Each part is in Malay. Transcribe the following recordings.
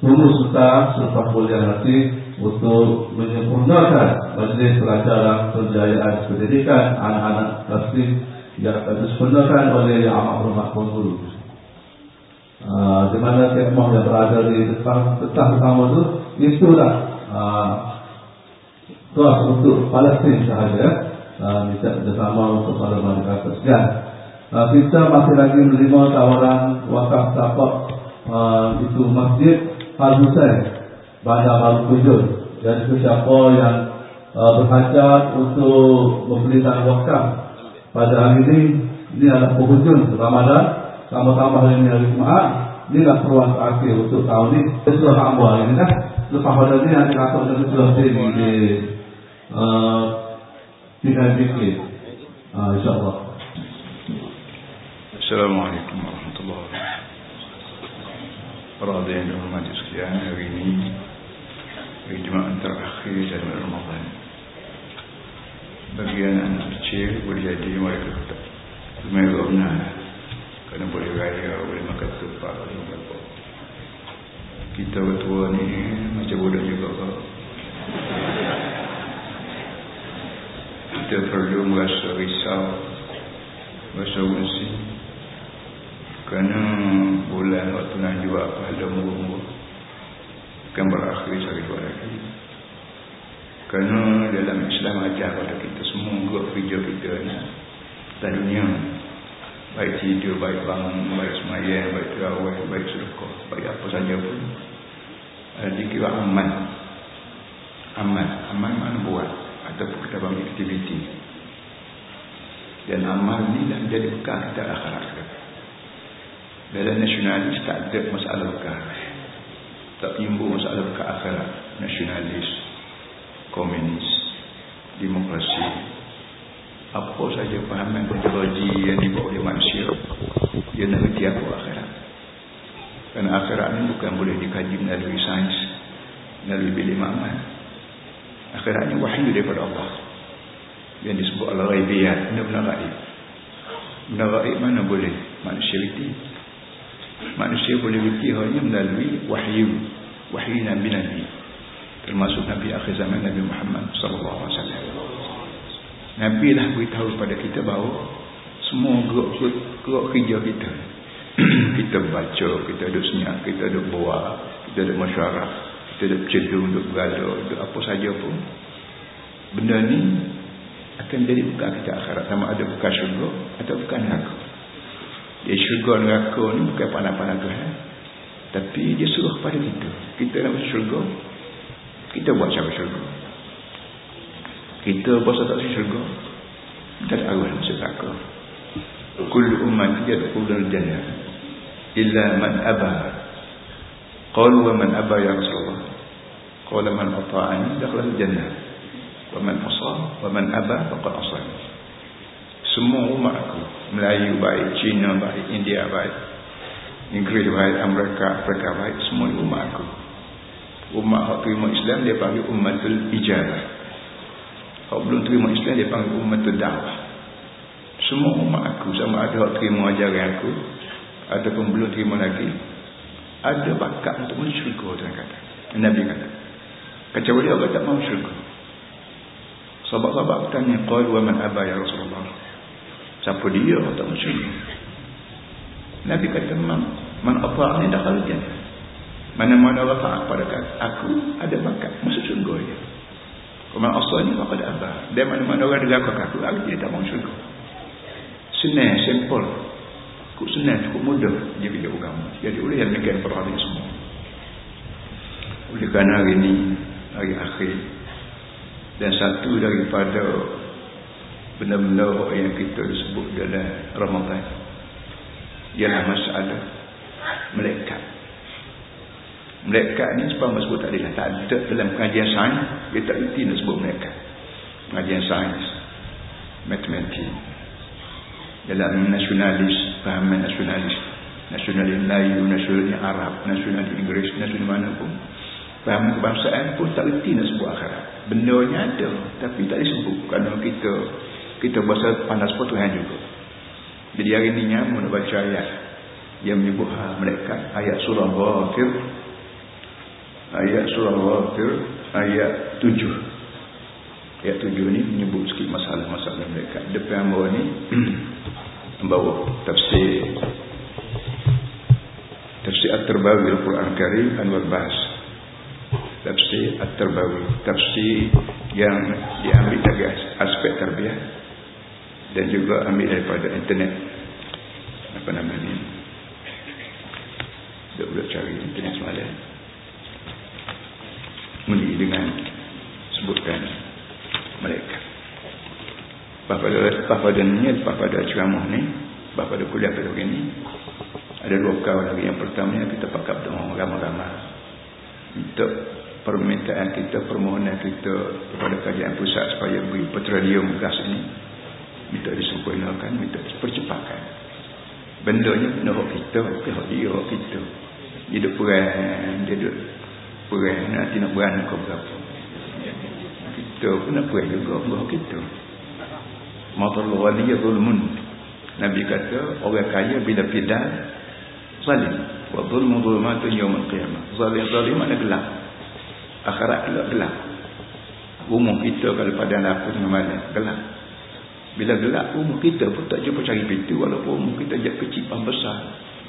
Tunggu serta serta kuliah hati untuk menyempurnakan majlis pelajaran penjayaan pendidikan anak-anak tasbih yang disempurnakan oleh Yang Amat Hormat Puan Guru. Uh, di mana kemah yang berada di depan tetap pertama itu itulah uh, tuas untuk Palestin sahaja uh, kita bersama untuk para masyarakat sekian uh, kita masih lagi menerima tawaran wakaf tapak uh, itu masjid Al Hussein Bandar Baru Kujur dan siapa yang uh, berhajat untuk membelikan wakaf pada hari ini ini adalah penghujung Ramadan. Tambah-tambah hari ini hari Jumaat inilah peruan terakhir untuk tahun ini. Sesuai hamba ini kan lepas pada ini nanti kata dari sebelah sini di uh, tinggal dikit. insyaAllah. Assalamualaikum warahmatullahi wabarakatuh Para hadirin dan hormat sekalian hari ini hari Jumaat terakhir dalam Ramadan. Bagian anak kecil boleh jadi mereka kata lumayan benar kerana boleh raya, boleh makan tupak, boleh apa. Kita bertua ni macam bodoh juga kau. Kita perlu merasa risau, merasa usin, kerana bulan waktu nak jual pahala murah-murah Akan berakhir sehari dua lagi. Kerana dalam Islam ajar kepada kita semua Gua kerja kita ni Dan dunia. Baik tidur, baik bangun, baik semayang Baik terawih, baik sedekah Baik apa saja pun. Ada dikira aman. Aman, aman mana buat? Ataupun kita bagi aktiviti. Dan amal ni dah menjadi bekal kita akhirat. kita dalam nasionalis tak ada masalah bekah tak timbul masalah bekah akhirat. Nasionalis komunis demokrasi. Apa saja pahaman ideologi yang dibawa oleh manusia dia nak kerti apa akhirat. Kerana akhirat ini bukan boleh dikaji melalui sains melalui bilik makmal. Akhirat ini wahyu daripada Allah. Yang disebut Allah raibiyat benar-benar raib benar raib mana boleh? Manusia kerti manusia boleh berhenti hanya melalui wahyu. Wahyu Nabi-Nabi termasuk Nabi akhir zaman Nabi Muhammad SAW Nabi lah beritahu kepada kita bahawa semua gerak kerja kita kita baca, kita duduk senyap, kita duduk buat kita duduk masyarakat kita duduk cedung, duduk bergaduh duduk apa saja pun benda ni akan jadi bukan kita akhirat. Sama ada bukan syurga atau bukan neraka dia syurga neraka ni bukan pandang-pandang Tuhan. Tapi dia suruh kepada kita. Kita nak masuk syurga. Kita buat cara syurga. Kita berasa tak masuk syurga. Kita tak arwah masuk neraka. Kul umat yadkhulul jannah illa man aba. Qalu wa man aba ya Rasulullah. Qala man ata'ani dakhala jannah. Wa man asa wa man aba faqad asani. Semua umat aku. Melayu baik, Cina baik, India baik Inggeris baik, Amerika, Afrika baik Semua umat aku. Umat yang terima Islam dia panggil umatul ijazah Kalau belum terima Islam dia panggil umatul da'wah Semua umat aku sama ada yang terima ajaran aku Ataupun belum terima lagi Ada bakat untuk mensyurga Tuhan kata. Nabi kata. Kecuali Allah tak mahu syurga. Sahabat-sahabat tanya Qal wa man abah ya Rasulullah Siapa dia tak masuk Nabi kata man, man apa ni dah kalau Mana-mana orang taat pada aku Ada bakat. Masuk syurga dia. Man asal ni maka ada apa Dan mana-mana orang dengar aku Aku dia tak masuk syurga. Senang, simple. Kuk senang, cukup mudah. Dia bila agama. Jadi oleh yang mekan perhatian semua. Oleh kerana hari ini Hari akhir Dan satu daripada benda-benda yang kita sebut dalam Ramadan. Ialah masalah melekat melekat ni sebab sebut tadi lah tak ada dalam pengajian sains dia tak erti nak sebut melekat pengajian sains matematik. Dalam nasionalis fahaman nasionalis. Nasionalis Melayu nasionalis Arab nasionalis Inggeris nasionalis mana pun. Faham kebangsaan pun tak erti nak sebut akhirat. Benda ada tapi tak disebut kerana kita kita bahasa panas pun Tuhan juga. Jadi hari ini nyamu nak baca ayat yang menyebut hal mereka ayat surah Ghafir ayat surah Ghafir ayat 7 ayat 7 ni menyebut sikit masalah-masalah mereka depan bawah ni membawa tafsir. Tafsir At-Tarbawi Al-Quran Karim Anwar Bas tafsir At-Tarbawi tafsir yang diambil dari aspek terbiah dan juga ambil daripada internet. Apa nama ni? Tak boleh cari internet semalam. Muli dengan sebutkan mereka. Pada pada ni pada ceramah ni pada kuliah pada hari ni. Ada dua kawan lagi. Yang pertamanya kita pakai doa ramai-ramai. Untuk permintaan kita permohonan kita kepada kajian pusat supaya beri petroleum gas ini minta disempurnakan minta dipercepatkan. Bendanya benda hak kita bukan hak dia hak kita. Dia duduk perang dia duduk perang nanti nak beranak ke berapa? Kita pun nak perang juga hak kita. Matallah waliya zulmun Nabi kata orang kaya bila pidan zalim. Wa zulmu zulmatun yawm al-qiyamah zalim zalim makna gelap. Akhirat gelap gelap. Umum kita kalau pada apa mana gelap bila gelap umur kita pun tak jumpa cari pintu walaupun kita jadi kecil pun besar.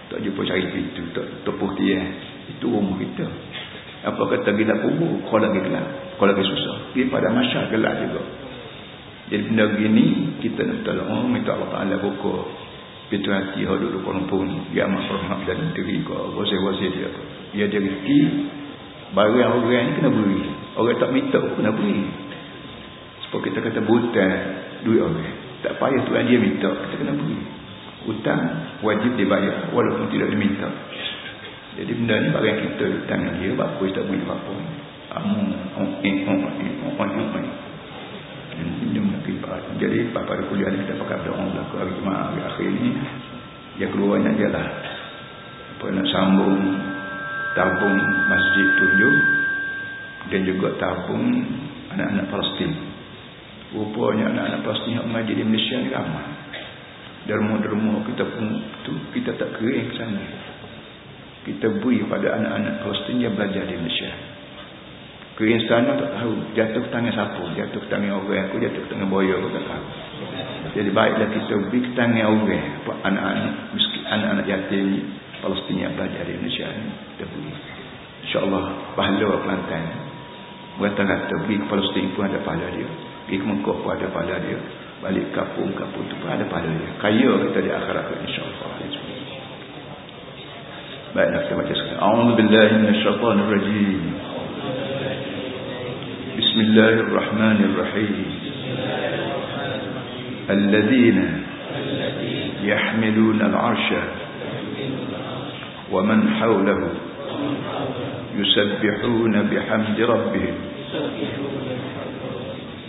Tak jumpa cari pintu, tak tepuh dia. Itu umur kita. Apa kata gelap umur, kau lagi gelap. Kau lagi susah. Pergi pada masa gelap juga. Jadi benda begini, kita nak tolong oh, minta Allah Ta'ala buka pintu hati yang duduk pun dia amat hormat dan diri kau. Wasir-wasir dia. Dia ada rezeki, barang orang ni kena beri. Orang tak minta pun kena beri. Sebab kita kata buta duit orang. Tak payah Tuhan dia minta, kita kena beri. Hutang wajib dibayar walaupun tidak diminta. Jadi benda ni barang kita tangan dia, bagus tak apa-apa. Amu, eh, jadi pada kuliah ni kita pakai doa berlaku hari Jumaat hari akhir ni yang keluarnya je lah apa nak sambung tabung masjid tunjuk dan juga tabung anak-anak Palestin Rupanya anak-anak pasti yang mengaji di Malaysia ni ramai. Derma-derma kita pun tu kita tak kering ke sana. Kita beri pada anak-anak Palestin yang belajar di Malaysia. Kering sana tak tahu. Jatuh tangan siapa? Jatuh tangan orang aku, jatuh tangan boya aku tak tahu. Jadi baiklah kita beri tangan orang. Anak-anak miskin, anak-anak yatim Palestin yang belajar di Malaysia ni. Kita beri. InsyaAllah pahala pelantan. Berkata-kata beri ke Palestin pun ada pahala dia Pergi ke Mekah pun ada pahala dia. Balik kapung-kapung tu pun ada pahala dia. Kaya kita di akhirat insyaAllah. Baiklah kita baca sekarang. A'udzubillahi minasyaitanirrajim. Bismillahirrahmanirrahim. الذين يحملون العرش ومن حوله يسبحون بحمد ربهم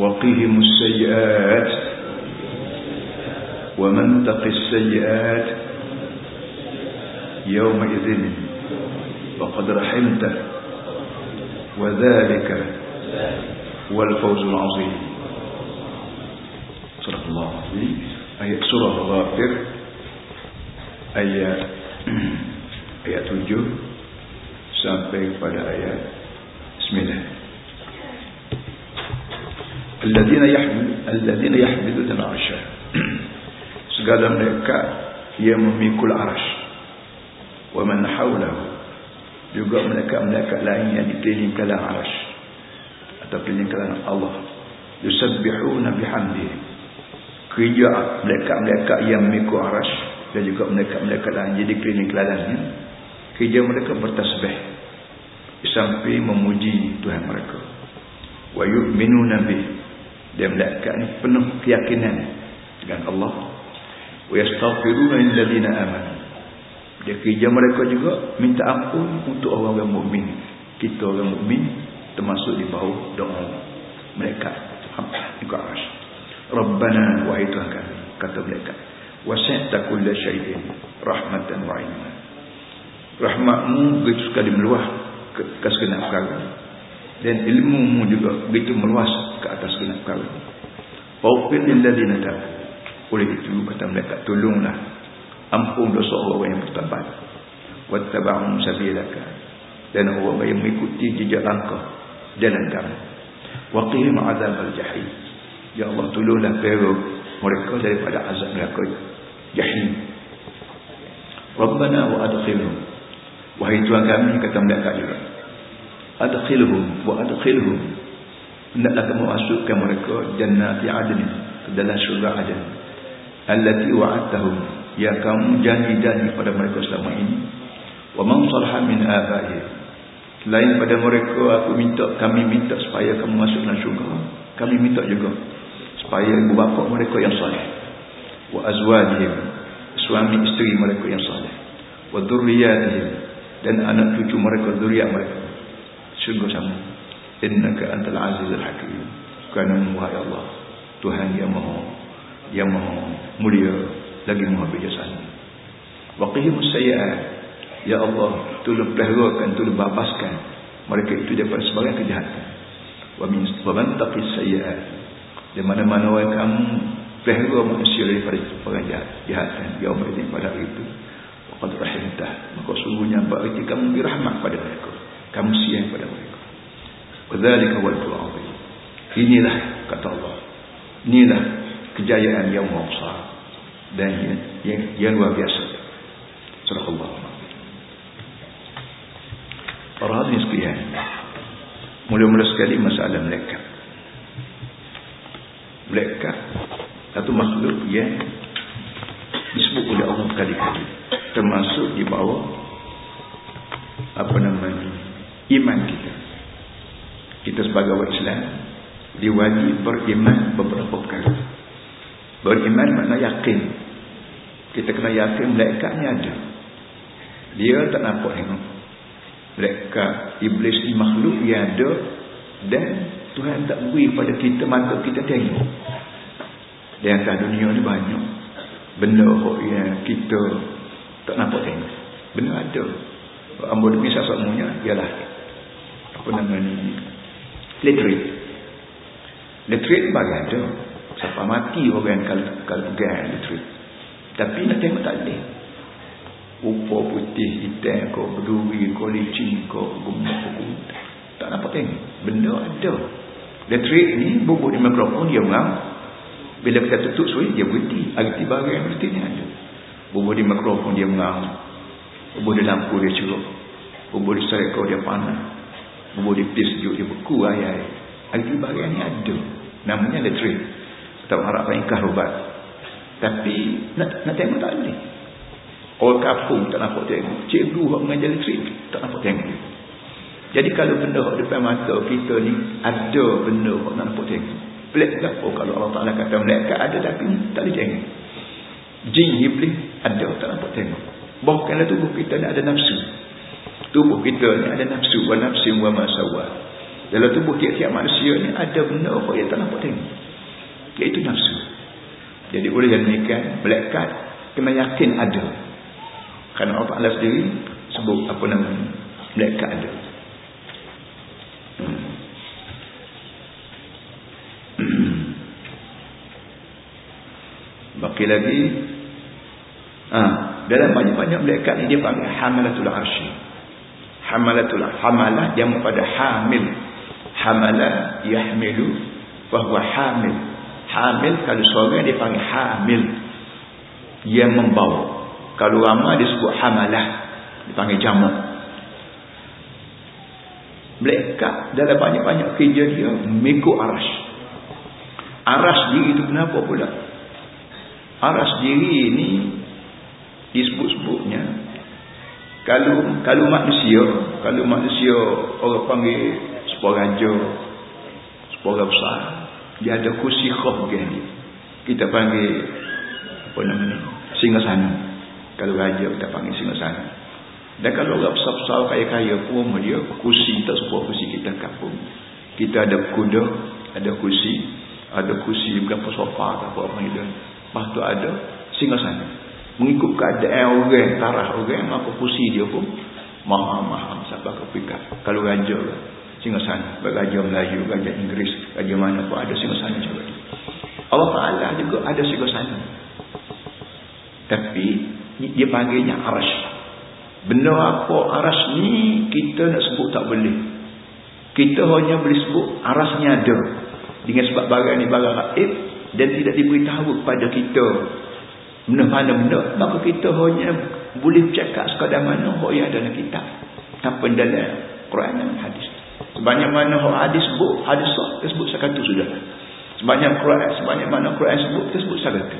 وقهم السيئات ومن تق السيئات يومئذ فقد رحمته وذلك هو الفوز العظيم. صدق الله آية سورة الغافر. آية آية 7 sampai pada ayat Bismillah Alladzina yahmil alladzina yahmiluna al-'arsha. Segala mereka yang memikul arasy. wa man hawlahu. Juga malaikat-malaikat lain yang dikelilingkan arasy atau kelilingkan Allah. Yusabbihuna bihamdihi kerja malaikat-malaikat yang mengikut arasy dan juga malaikat-malaikat lain jadi keliling kelalanya kerja mereka bertasbih sampai memuji Tuhan mereka. Wa yu'minuna bih dan malaikat ni penuh keyakinan dengan Allah wa yastaghfiruna lil ladina amanu dia kerja mereka juga minta ampun untuk orang-orang mukmin. Kita orang mukmin termasuk di bawah doa mereka. Aras. Rabbana Tuhan kami. Kata mereka. Wasi'ta kulla syai'in rahmatan wa ilma. Rahmatmu begitu sekali meluah ke, ke segenap perkara. Dan ilmumu juga begitu meluas atas segenap perkara. Fawfir lilladina tabu. Oleh itu kata mereka tolonglah ampun dosa orang yang bertabat. Wattaba'um sabilaka dan orang yang mengikuti jejak langkah jalan kamu waqihim azab al-jahim ya Allah tolonglah perut mereka daripada azab neraka jahim. Rabbana wa adkhilhum. Wahai Tuhan kami kata mereka juga. Adkhilhum wa adkhilhum hendaklah kamu masukkan mereka jannati adn ke dalam syurga adn allati wa'adtahum. Yang kamu janji-janji pada mereka selama ini. Wa man salaha min aba'i. Lain pada mereka aku minta kami minta supaya kamu masuk dalam syurga. Kami minta juga supaya ibu bapa mereka yang saleh wa azwajihim. Suami isteri mereka yang saleh wa dzurriyyatihim dan anak cucu mereka zuriat mereka. Syurga sama innaka antal azizul hakim. Kerana wahai Allah Tuhan yang maha yang maha mulia lagi maha bijaksana. Waqihimus sayyi'at. Ya Allah tolong peliharakan tolong babaskan mereka itu daripada sebagian kejahatan. Wa min wa man taqis sayyi'at. Di mana-mana orang kamu pelihara manusia daripada jahat kejahatan ya Allah pada hari itu. Waqad rahimtah. Maka sungguhnya berarti kamu dirahmat pada mereka. Kamu siap pada mereka wadzalika wal azim inilah kata Allah inilah kejayaan yang besar dan yang, yang, yang luar biasa. Surah Allah. Para hadirin sekalian. Mula-mula sekali masalah malaikat. Malaikat satu makhluk yang disebut oleh Allah kali-kali termasuk di bawah apa namanya iman kita. Kita sebagai orang Islam diwajib beriman beberapa perkara. Beriman makna yakin. Kita kena yakin malaikat ni ada. Dia tak nampak tengok. Malaikat iblis ni makhluk yang ada dan Tuhan tak beri pada kita mata kita tengok. Di atas dunia ni banyak benda yang kita tak nampak tengok. Benda ada. Ambo demi semuanya ialah apa nama ni? Letrik. Letrik bagi ada. Siapa mati orang kalau kalau pegang elektrik. Tapi nak tengok tak boleh. Rupa putih, hitam, kau berduri, kau licin, kau kau Tak nampak tengok. Benda ada. Elektrik ni bubuk di mikrofon dia ngam. Bila kita tutup suai dia berhenti. Arti barang yang berhenti ni ada. Bubuk di mikrofon dia ngam. Bubuk di lampu dia ceruk. Bubuk di serikau dia panas. Bubuk di pis sejuk dia beku ayat. Arti barang ni ada. Namanya elektrik tak harap ringkah ubat. Tapi nak, nak tengok tak boleh. Orang kapung tak nampak tengok. Cikgu yang mengajar elektrik tak nampak tengok. Jadi kalau benda yang depan mata kita ni ada benda yang nak nampak tengok. Pelik tak oh, kalau Allah Ta'ala kata mereka ada tapi tak boleh tengok. Jin iblis ada tak nampak tengok. Bahkanlah tubuh kita ni ada nafsu tubuh kita ni ada nafsu wa nafsi wa masawa dalam tubuh tiap-tiap manusia ni ada benda yang tak nampak tengok Iaitu nafsu. Jadi oleh yang demikian, melekat kena yakin ada. Kerana Allah Ta'ala sendiri sebut apa nama melekat ada. Hmm. Baki lagi ha, dalam banyak-banyak melekat ni dia panggil hamalatul arshi. Hamalatul hamalah yang pada hamil. Hamalah yahmilu bahwa hamil Hamil kalau seorang dia panggil hamil. Yang membawa. Kalau ramai disebut hamalah. Dipanggil jamak. Mereka dalam banyak-banyak kerja dia mengikut aras. Aras diri itu kenapa pula? Aras diri ini disebut-sebutnya kalau kalau manusia, kalau manusia orang panggil sebuah raja, sebuah besar, dia ada kursi khuf dia. Kita panggil apa namanya? Singgasana. Kalau raja kita panggil singgasana. Dan kalau orang besar-besar kaya-kaya pun dia kursi tak sebuah kursi kita kampung. Kita ada kuda, ada kursi, ada kursi berapa sofa atau apa itu. Lepas tu ada singgasana. Mengikut keadaan orang, tarah orang, maka kursi dia pun maha-maha sampai ke pikat. Kalau raja singgasana, raja Melayu, raja Inggeris, raja mana pun ada singgasana juga. Allah Ta'ala juga ada singgasana. Tapi dia panggilnya arash. Benda apa arash ni kita nak sebut tak boleh. Kita hanya boleh sebut arasnya ada. Dengan sebab barang ni barang raib dan tidak diberitahu kepada kita benda mana benda. Maka kita hanya boleh cakap sekadar mana yang ada dalam kitab. Tanpa dalam Quran dan hadis. Sebanyak mana hadis sebut hadis sah kita sebut sekatu sudah. Sebanyak Quran sebanyak mana Quran sebut kita sebut sekatu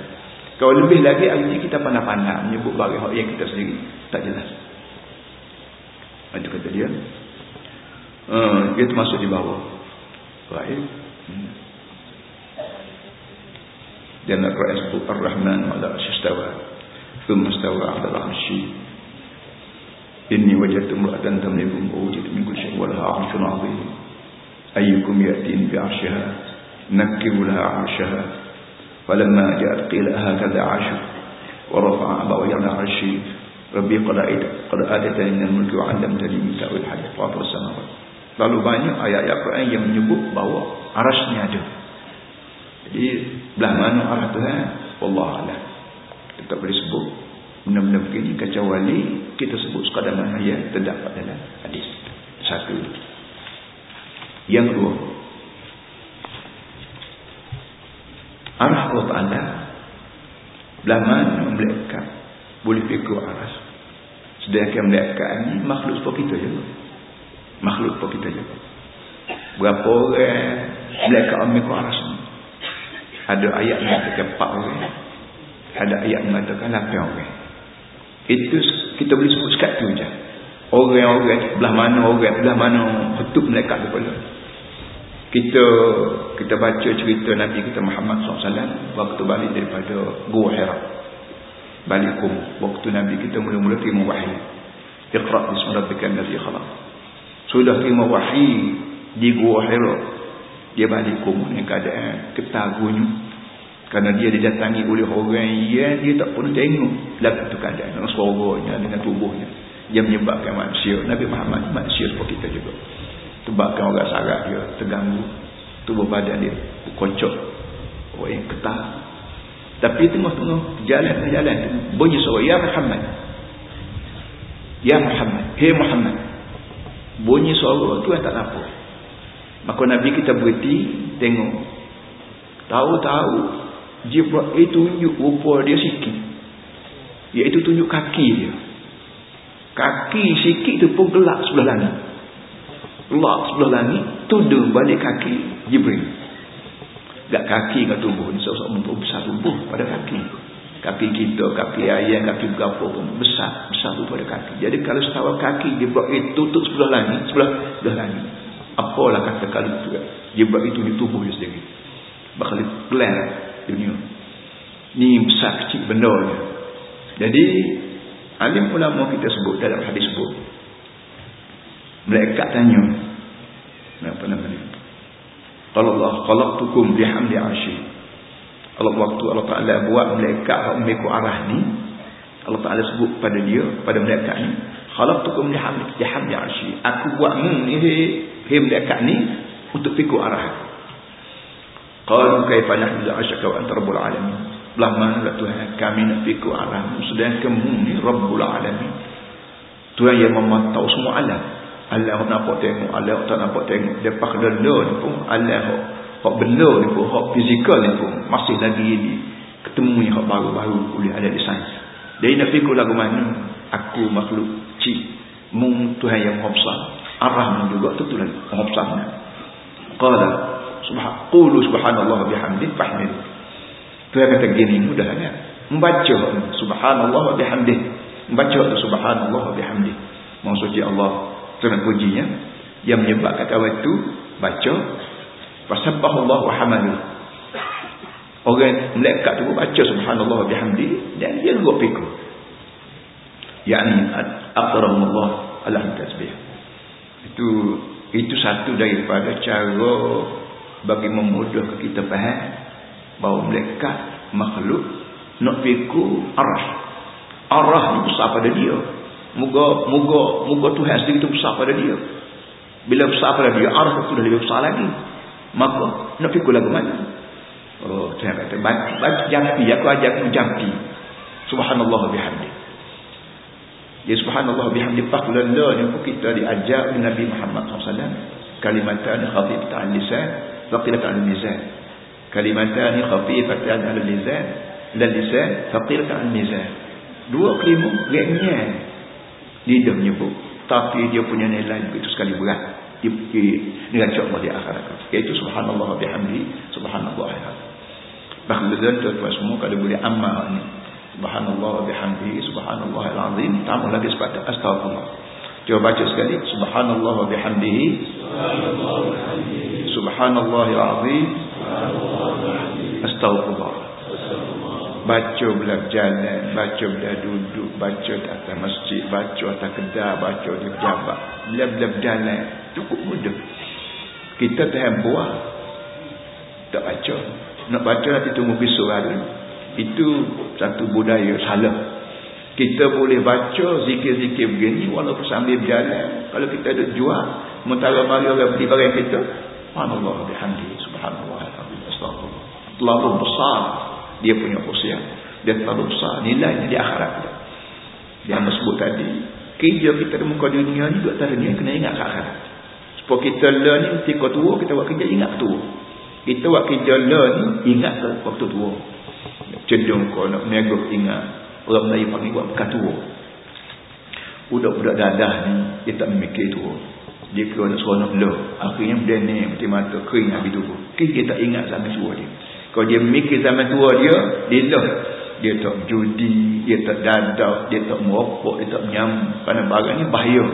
kalau lebih lagi ini kita pandang-pandang menyebut barang yang kita sendiri. Tak jelas. Itu kata dia. Uh, dia termasuk di bawah. Baik. Hmm. Dan Al-Quran sebut Ar-Rahman ala asyistawa Thumma stawa ala al-arshi Inni wajatu mra'atan tamlikum Ujitu min kulli walaha arshun azim Ayyukum ya'tin bi arshiha Nakibu laha arshaha Falamma ja'at qila hakadha arshu Wa rafa'a abawa ya'la arshi Rabbi qad adatani min al-mulki wa 'allamtani min ta'wil hadith Fatir samawat Lalu banyak ayat-ayat Quran yang menyebut bahawa arasnya ada. Jadi belah mana arah Tuhan? Allah Allah kita boleh sebut. Benda-benda begini kecuali kita sebut sekadar mana yang terdapat dalam hadis. Satu. Yang kedua. Arah Allah Ta'ala belah mana melekat? Boleh fikir arah. Sedangkan melekat ini makhluk seperti kita juga makhluk seperti kita juga berapa orang melekat ambil arah? semua ada ayat mengatakan empat orang. Ada ayat mengatakan lapan orang. Itu kita boleh sebut sekat tu je. Orang-orang belah mana orang belah mana betul melekat kepala kita kita baca cerita Nabi kita Muhammad SAW waktu balik daripada Gua Hira. Balik waktu Nabi kita mula-mula terima wahyu ikhra bismi rabbikal ladzi khalaq. Sudah terima wahyu di Gua Hira dia balik kumul yang keadaan ketagunya. Kerana dia didatangi oleh orang yang dia tak pernah tengok lagu tu keadaan. Dengan suaranya dengan tubuhnya. Yang menyebabkan manusia. Nabi Muhammad manusia seperti kita juga. Sebabkan orang sarap dia terganggu. Tubuh badan dia kocok. Orang yang ketah tapi tengah-tengah jalan jalan tu bunyi suara Ya Muhammad. Ya Muhammad. Hei Muhammad. Bunyi suara tu yang tak nampak Maka Nabi kita berhenti tengok. Tahu-tahu Jibril tunjuk rupa dia sikit. Iaitu tunjuk kaki dia. Kaki sikit tu pun gelap sebelah langit. Gelap sebelah langit tudung balik kaki Jibril. Gak kaki ke tubuh ni seorang so, besar tubuh pada kaki. Kaki kita, kaki ayam, kaki berapa pun besar, besar tu pada kaki. Jadi kalau setawa kaki Jibril tutup sebelah langit, sebelah sebelah langit apalah kata kali itu dia buat itu di tubuh dia sendiri. Bakal plan dunia. Ni besar kecil benda ni jadi alim ulama kita sebut dalam hadis sebut mereka tanya apa namanya kalau Allah khalaqtukum bihamdi arsy. Allah waktu Allah Taala buat mereka mengikut arah ni Allah Taala sebut pada dia pada mereka ni khalaqtukum bihamdi bihamdi arsy. Aku buatmu ni him dekat ni untuk fikir arah. Qalu kaifa nahmilu arsyaka wa anta rabbul alamin. Belah mana Tuhan kami nak fikir arah sedang kamu ni rabbul alamin. Tuhan yang memantau semua alam. Allah nampak tengok, Allah tak nampak tengok. Dia pak benda ni pun Allah hak benda ni pun hak fizikal ni pun masih lagi ni ketemu yang hak baru-baru boleh ada di sains. Dia nak fikir lagu mana aku makhluk cik mung Tuhan yang maha Ar-Rahman juga tentu lagi. Maha besar qala subhan qulu subhanallah bihamdi fahmid. Tuhan kata gini mudah kan membaca subhanallah bihamdi membaca subhanallah bihamdi maha suci Allah. Tuhan pujinya yang menyebabkan awal itu baca. Fasabbahullah wa hamadu orang malaikat tu baca subhanallah bihamdi dan dia juga fikir. Yakni aqramullah ala tasbih itu itu satu daripada cara bagi memudahkan kita faham bahawa malaikat makhluk nak fikir arah. Arah ni besar pada dia. Moga moga moga Tuhan sendiri tu besar pada dia. Bila besar pada dia arah tu dah lebih besar lagi. Maka nak fikir lagu mana? Oh Tuhan kata baca jampi aku ajak aku jampi subhanallah bihamdi Ya subhanallah bihamdi faqlan la ni pun kita diajar oleh Nabi Muhammad SAW kalimatan khafifatan al lisan thaqilatan al mizan. Kalimatan khafifatan al lisan lal lisan thaqilatan al mizan. Dua kelima ringan lidah menyebut. Tapi dia punya nilai begitu sekali berat. Dengan Allah di akhirat iaitu subhanallah bihamdi subhanallah bahkan tuan-tuan semua kalau boleh amal ni subhanallah bihamdihi subhanallah alazim. Tambah lagi sepatah astagfirullah coba baca sekali. Subhanallah bihamdihi subhanallah alazim. Astagfirullah baca bila jalan baca bila duduk baca di atas masjid baca atas kedai baca di pejabat. Bila bila berjalan cukup mudah. Kita tahan buah tak baca. Nak baca nanti tunggu besok hari itu satu budaya salah. Kita boleh baca zikir-zikir begini walaupun sambil berjalan. Kalau kita ada jual, mentara mari orang beli barang kita, subhanallah bihamdi, subhanallah astagfirullah. Terlalu besar dia punya usia. Dia terlalu besar nilainya di akhirat kita. Yang disebut tadi, kerja kita di muka dunia ni dua tadi ni kena ingat ke akhirat. Supaya kita learn ni ketika tua, kita buat kerja ingat tua. Kita buat kerja learn ni ingat ke waktu tua cenderung kau nak menegok ingat orang Melayu panggil buat bekas tua. Budak-budak dadah ni dia tak memikir tua. Dia kira nak seronok lo akhirnya dia ni mati mata kering habis tu dia tak ingat zaman tua dia. Kalau dia memikir zaman tua dia dia lah. Dia tak judi dia tak dadah dia tak merokok dia tak menyam. Kerana barang ni bahaya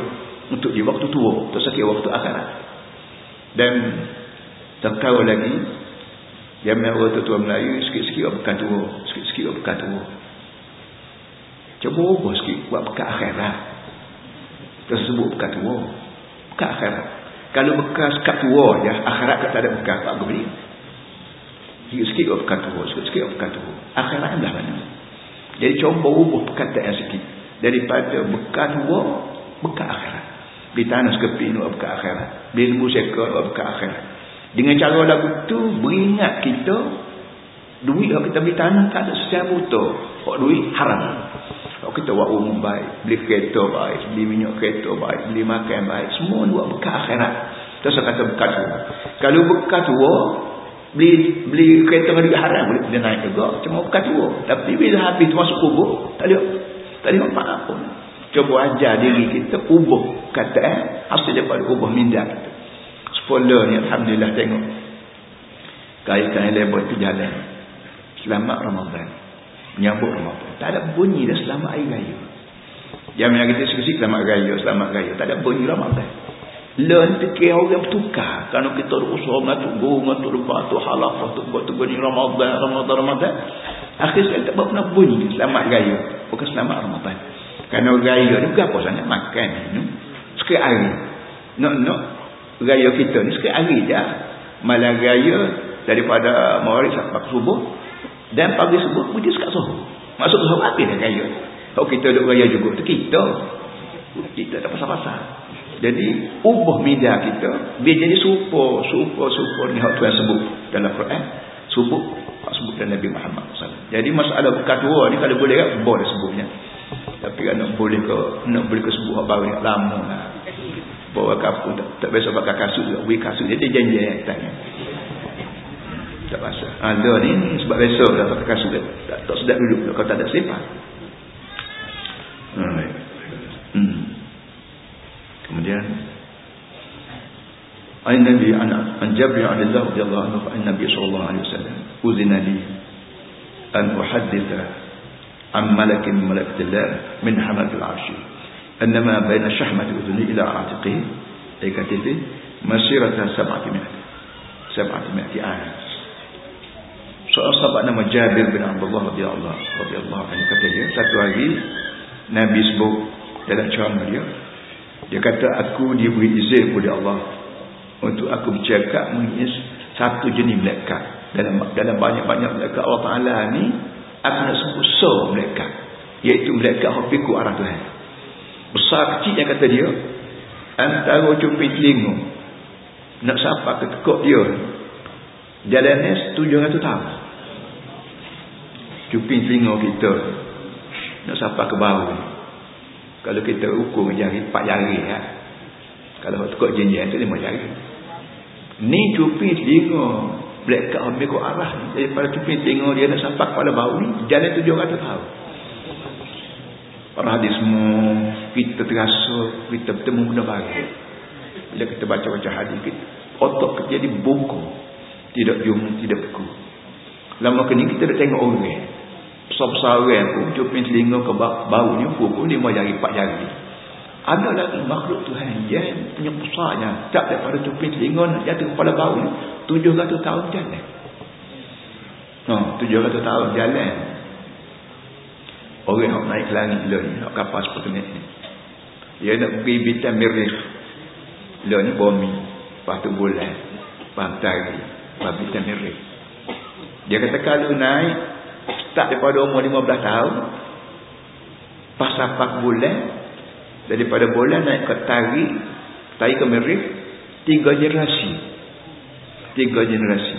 untuk dia waktu tua tak sakit waktu akhirat dan tak tahu lagi yang orang tua Melayu sikit-sikit buat bekas tua. Sikit-sikit buat bekas tua. Cuba ubah sikit buat bekas akhirat. Tersebut bekas tua. Bekas akhirat. Kalau bekas kat tua je, akhirat tak ada bekas. Tak beli. Sikit-sikit buat bekas tua. Sikit-sikit buat bekas tua. Akhirat dah mana. Jadi cuba ubah perkataan sikit. Daripada bekas tua, bekas akhirat. Di tanah sekeping bekas akhirat. Lembu sekor buat bekas akhirat. Dengan cara lagu tu beringat kita duit kalau kita beli tanah tak ada secara buta. Kalau duit haram. Kalau kita buat rumah baik, beli kereta baik, beli minyak kereta baik, beli makan baik, semua buat bekas akhirat. Terus kata bekas tu. Kalau bekas tu beli beli kereta dengan duit haram boleh dia naik juga. Cuma bekas tu. Tapi bila habis masuk kubur, tak ada tak ada pun. Cuba ajar diri kita ubah kata eh, hasil daripada ubah minda kita. Spoiler ni Alhamdulillah tengok. Kain-kain lebar tu jalan. Selamat Ramadan. Menyambut Ramadan. Tak ada bunyi dah selamat air raya. Yang kita sikit selamat raya Selamat raya. Tak ada bunyi Ramadan. Learn fikir orang bertukar. Kalau kita usaha mengatuk guru Mengatuk lepas tu halaf Mengatuk buat tu bunyi Ramadan Ramadan Ramadan. Akhir sekali tak pernah bunyi Selamat raya. Bukan selamat Ramadan. Kerana raya ni bukan apa sangat Makan minum Sekali hari Nak nak raya kita ni sikit hari je. Malam raya daripada mawarib sampai subuh. Dan pagi subuh pergi sekat subuh. Masuk subuh habis dah raya. Kalau kita duduk raya juga tu kita. Kita tak pasal-pasal. Jadi ubah media kita. Biar jadi super super super ni hak Tuhan sebut dalam Quran. Subuh sebut dalam Nabi Muhammad SAW jadi masalah tua ni kalau boleh kan boleh sebutnya. Tapi kan nak boleh ke nak boleh ke sebut hak baru lama lah bawa kapur tak, tak biasa pakai kasut juga. Bui kasut. Dia janji ya, tak. Tak rasa ada ah, ni sebab biasa dah pakai kasut dia. tak, tak sedap duduk. Kalau tak ada selipas ah, hmm. kemudian ayin Nabi an Jabri an Allah radhiyallahu anhu An Nabi sallallahu alaihi wasallam uzina li an uhadditha an malakin malakit min hamadil arshim annama baina shahmati udhni ila atiqihi ay katifi masirata sab'ati mi'at sab'ati mi'at anas so sahabat nama Jabir bin Abdullah radhiyallahu radhiyallahu anhu kata dia satu hari Nabi sebut dalam ceramah dia dia kata aku diberi izin oleh Allah untuk aku bercakap mengenai satu jenis malaikat. Dalam dalam banyak-banyak malaikat Allah Taala ni aku nak sebut so malaikat iaitu malaikat hafiku arah Tuhan besar kecil yang kata dia antara cuping telinga nak sapa ke tekuk dia jalannya 700 tahun cuping telinga kita nak sapa ke bau kalau kita ukur jari 4 jari ya. kalau tekuk jenjang tu 5 jari. Ni cuping telinga black cat ambil ke arah. Daripada cuping telinga dia nak sapa kepala bau ni jalan 700 tahun para hadis semua kita terasa kita bertemu benda baru. Bila kita baca-baca hadis kita otak kita jadi buku tidak jum tidak beku. Lama kini kita dah tengok orang. Besar-besar orang pun cuping telinga ke bau ni pun lima jari empat jari. Ada lagi makhluk Tuhan yang punya besarnya. Tak daripada cuping telinga nak jatuh kepala bau ni tujuh ratus tahun jalan. Tujuh ratus tahun jalan orang yang naik langit lah ni nak kapal seperti ni. Dia nak pergi bintang mirif lah ni bumi lepas tu bulan. Lepas tari. Lepas bintang mirif dia kata kalau naik start daripada umur 15 tahun pas apa bulan daripada bulan naik ke tari tari ke merif tiga generasi. Tiga generasi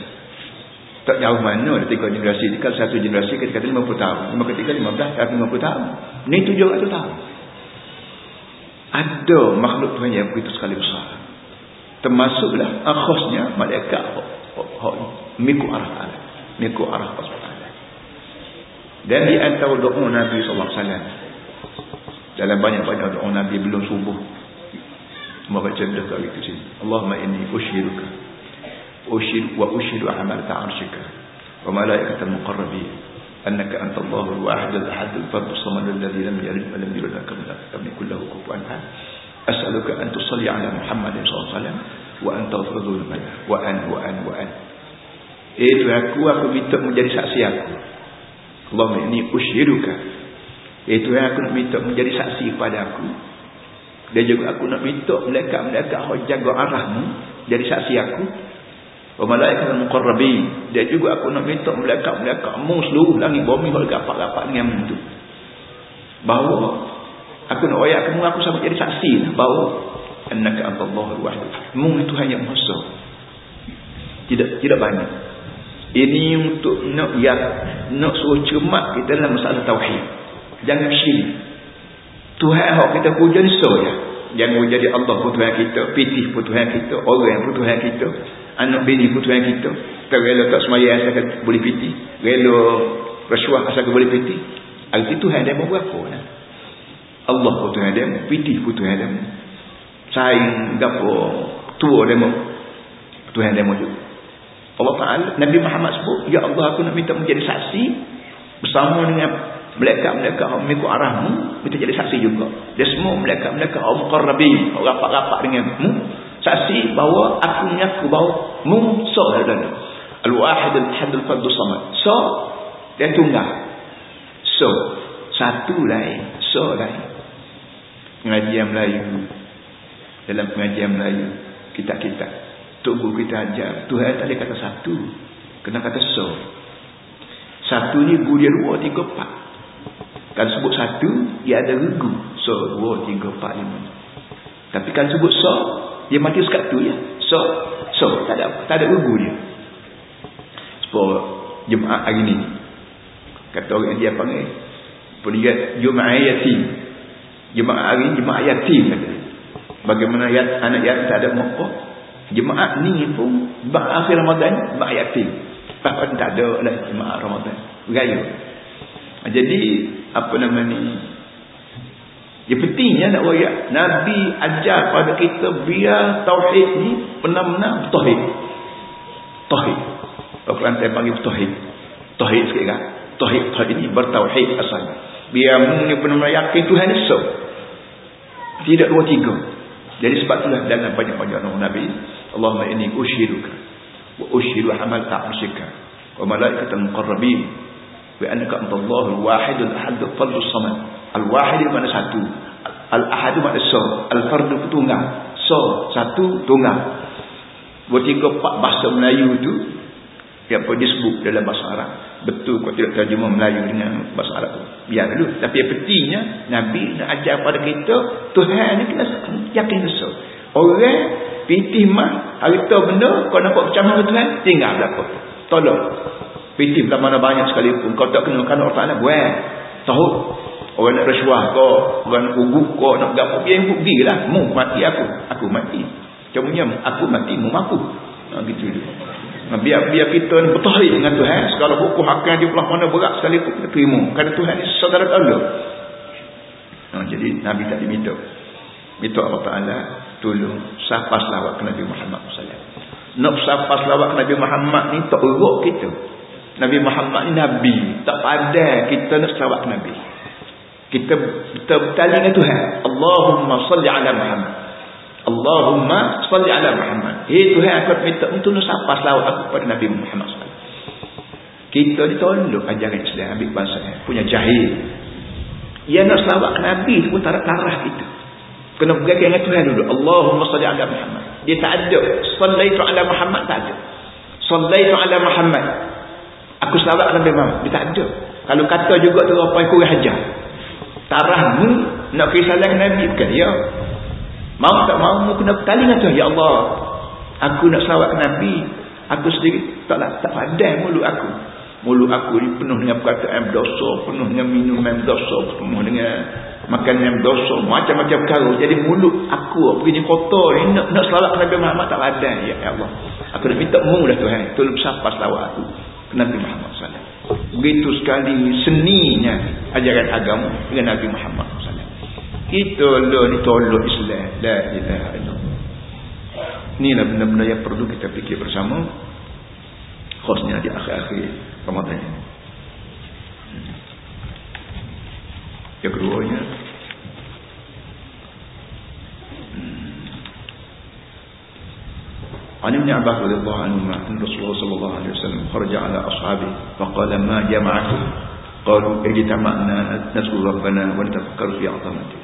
tak jauh mana ada tiga generasi kalau satu generasi kita kata 50 tahun. Lima ketiga 15 atau 50 tahun. Ni 700 tahun. Ada makhluk Tuhan yang begitu sekali besar. Termasuklah akhosnya malaikat miku arah Allah miku arah Allah dan di antara doa Nabi SAW dalam banyak-banyak doa Nabi belum subuh membaca doa kali itu sini Allahumma inni ushiruka muqarrabin annaka anta Allah al-wahid al-ahad al-fard as-samad alladhi lam yalid wa lam yulad wa lam yakul lahu kufuwan ahad as'aluka an tusalli ala Muhammad sallallahu alaihi wasallam wa an taghfir dhunubana wa an wa an wa an itu aku aku minta menjadi saksi aku. Allahumma inni ushiruka. Itu yang aku nak minta menjadi saksi kepada aku. Dan juga aku nak minta malaikat-malaikat yang jaga arahmu jadi saksi aku wa malaikat muqarrabin dan juga aku nak minta malaikat-malaikat mu seluruh langit bumi hal gapak-gapak dengan itu bahawa aku nak ayat kamu aku sama jadi saksi lah, bahawa annaka antallahu wahid mu itu hanya maha tidak tidak banyak. Ini untuk nak ya nak suruh cermat kita dalam masalah tauhid. Jangan syirik. Tuhan hak kita puja ni so ya. Jangan jadi Allah pun Tuhan kita, pitih pun Tuhan kita, orang pun Tuhan kita, anak bini pun Tuhan kita. Tak rela tak semaya asal boleh pitih, rela rasuah asal boleh pitih. Arti Tuhan dia mau apa nah? Allah pun Tuhan dia, pitih pun Tuhan dia. Saing gapo tua dia Tuhan dia juga. Allah Ta'ala Nabi Muhammad sebut Ya Allah aku nak minta menjadi saksi Bersama dengan Mereka-mereka yang mengikut arahmu Minta jadi saksi juga Dia semua mereka-mereka yang muqarrabi Rapat-rapat denganmu Saksi bahawa aku mengaku bahawa Mu so Al-wahid al-had al-faddu samad. So Dan tunggal. So Satu lain. So lain. Pengajian Melayu. Dalam pengajian Melayu Kita-kita Tok guru kita ajar. Tuhan boleh kata satu. Kena kata so. Satu ni guru dia dua, tiga, empat. Kalau sebut satu Dia ada regu. So, dua, tiga, empat, lima. Tapi kalau sebut so Dia mati sekat tu ya. So, so Tak ada tak ada regu dia. Sebab Jumaat hari ni. Kata orang dia panggil Perlihat Jumaat yatim. Jumaat hari Jumaat yatim kata. Bagaimana yat, anak yatim tak ada mokok. Jemaah ni pun akhir Ramadan bak yatim. Tak ada lah jemaah Ramadan. Gaya. Jadi apa nama ni? Ya pentingnya nak royak. Nabi ajar pada kita biar tauhid ni benar-benar tauhid. Tauhid. Apa yang panggil tauhid? Tauhid sikit kan? Tauhid, tauhid ini bertauhid asal. Biar mu ni benar-benar yakin Tuhan ni so. Tidak dua tiga. Jadi sebab itulah dalam banyak-banyak nama Nabi. Allahumma inni ushiduka. Wa ushidu amal ta'amusika. Wa malaikatul muqarrabin. Wa annaka antallahul wahidul ahadul fardus samad. Al-wahid mana satu. Al-ahad mana so. Al-fardu tunggal. So, satu, tunggal. Bertiga empat bahasa Melayu tu yang pun disebut dalam bahasa Arab. Betul kau tidak terjemah Melayu dengan bahasa Arab tu. Biar dulu. Tapi yang pentingnya, Nabi nak ajar pada kita, Tuhan ni kena yakin besar. Orang pitih mah, hari tu benda, kau nampak bercamah dengan Tuhan, tinggal belakang. Tolong. Pitih belah mana banyak sekalipun. Kau tak kena kan Allah Ta'ala buat. Tahu. Orang nak rasuah kau, orang nak uguk kau, nak gapo biar uguk lah. Mu mati aku, aku mati. Kemudian aku mati, mu maku. Ha, gitu dia. Nah, biar biar kita ni bertahrik dengan Tuhan, segala hukum akan di belah mana berat sekali pun kita terima. Kerana Tuhan ni saudara Allah. Nah, jadi Nabi tak diminta. Minta Allah Ta'ala tolong safas lawak ke Nabi Muhammad SAW. Nak safas lawak ke Nabi Muhammad ni tak urut kita. Nabi Muhammad ni Nabi. Tak ada kita nak selawat ke Nabi kita kita bertanya dengan Tuhan. Allahumma salli ala Muhammad. Allahumma salli ala Muhammad. Hei Tuhan aku minta untuk nusapa selawat aku kepada Nabi Muhammad SAW kita ditolong ajaran Islam ambil bangsa punya jahil. Ia nak selawat ke Nabi itu pun tarik tarah kita. Kena bergaya dengan Tuhan dulu. Allahumma salli ala Muhammad. Dia tak ada. Sallaitu ala Muhammad tak ada. Sallaitu ala Muhammad. Aku selawat Nabi Muhammad. Dia tak ada. Kalau kata juga tu apa yang kurang hajar tarahmu nak kisahlah Nabi. Bukan ya. Mau tak mau mu kena bertali dengan Tuhan. Ya Allah aku nak selawat Nabi. Aku sendiri taklah tak padan mulut aku. Mulut aku ni penuh dengan perkataan berdosa penuh dengan minuman berdosa penuh dengan makanan berdosa macam-macam perkara. Jadi mulut aku begini kotor ni nak, nak selawat Nabi Muhammad tak padan ya Allah aku nak minta mu dah Tuhan tolong siapa selawat aku. Nabi Muhammad SAW begitu sekali seninya ajaran agama dengan Nabi Muhammad SAW kita ni tolong Islam. La ilaha illallah. Inilah benda-benda yang perlu kita fikir bersama. Khasnya di akhir-akhir Ramadan yang keduanya عن ابن عباس رضي الله عنهما أن رسول الله صلى الله عليه وسلم خرج على أصحابه فقال ما جمعكم قالوا اجتمعنا نذكر ربنا ونتفكر في عظمته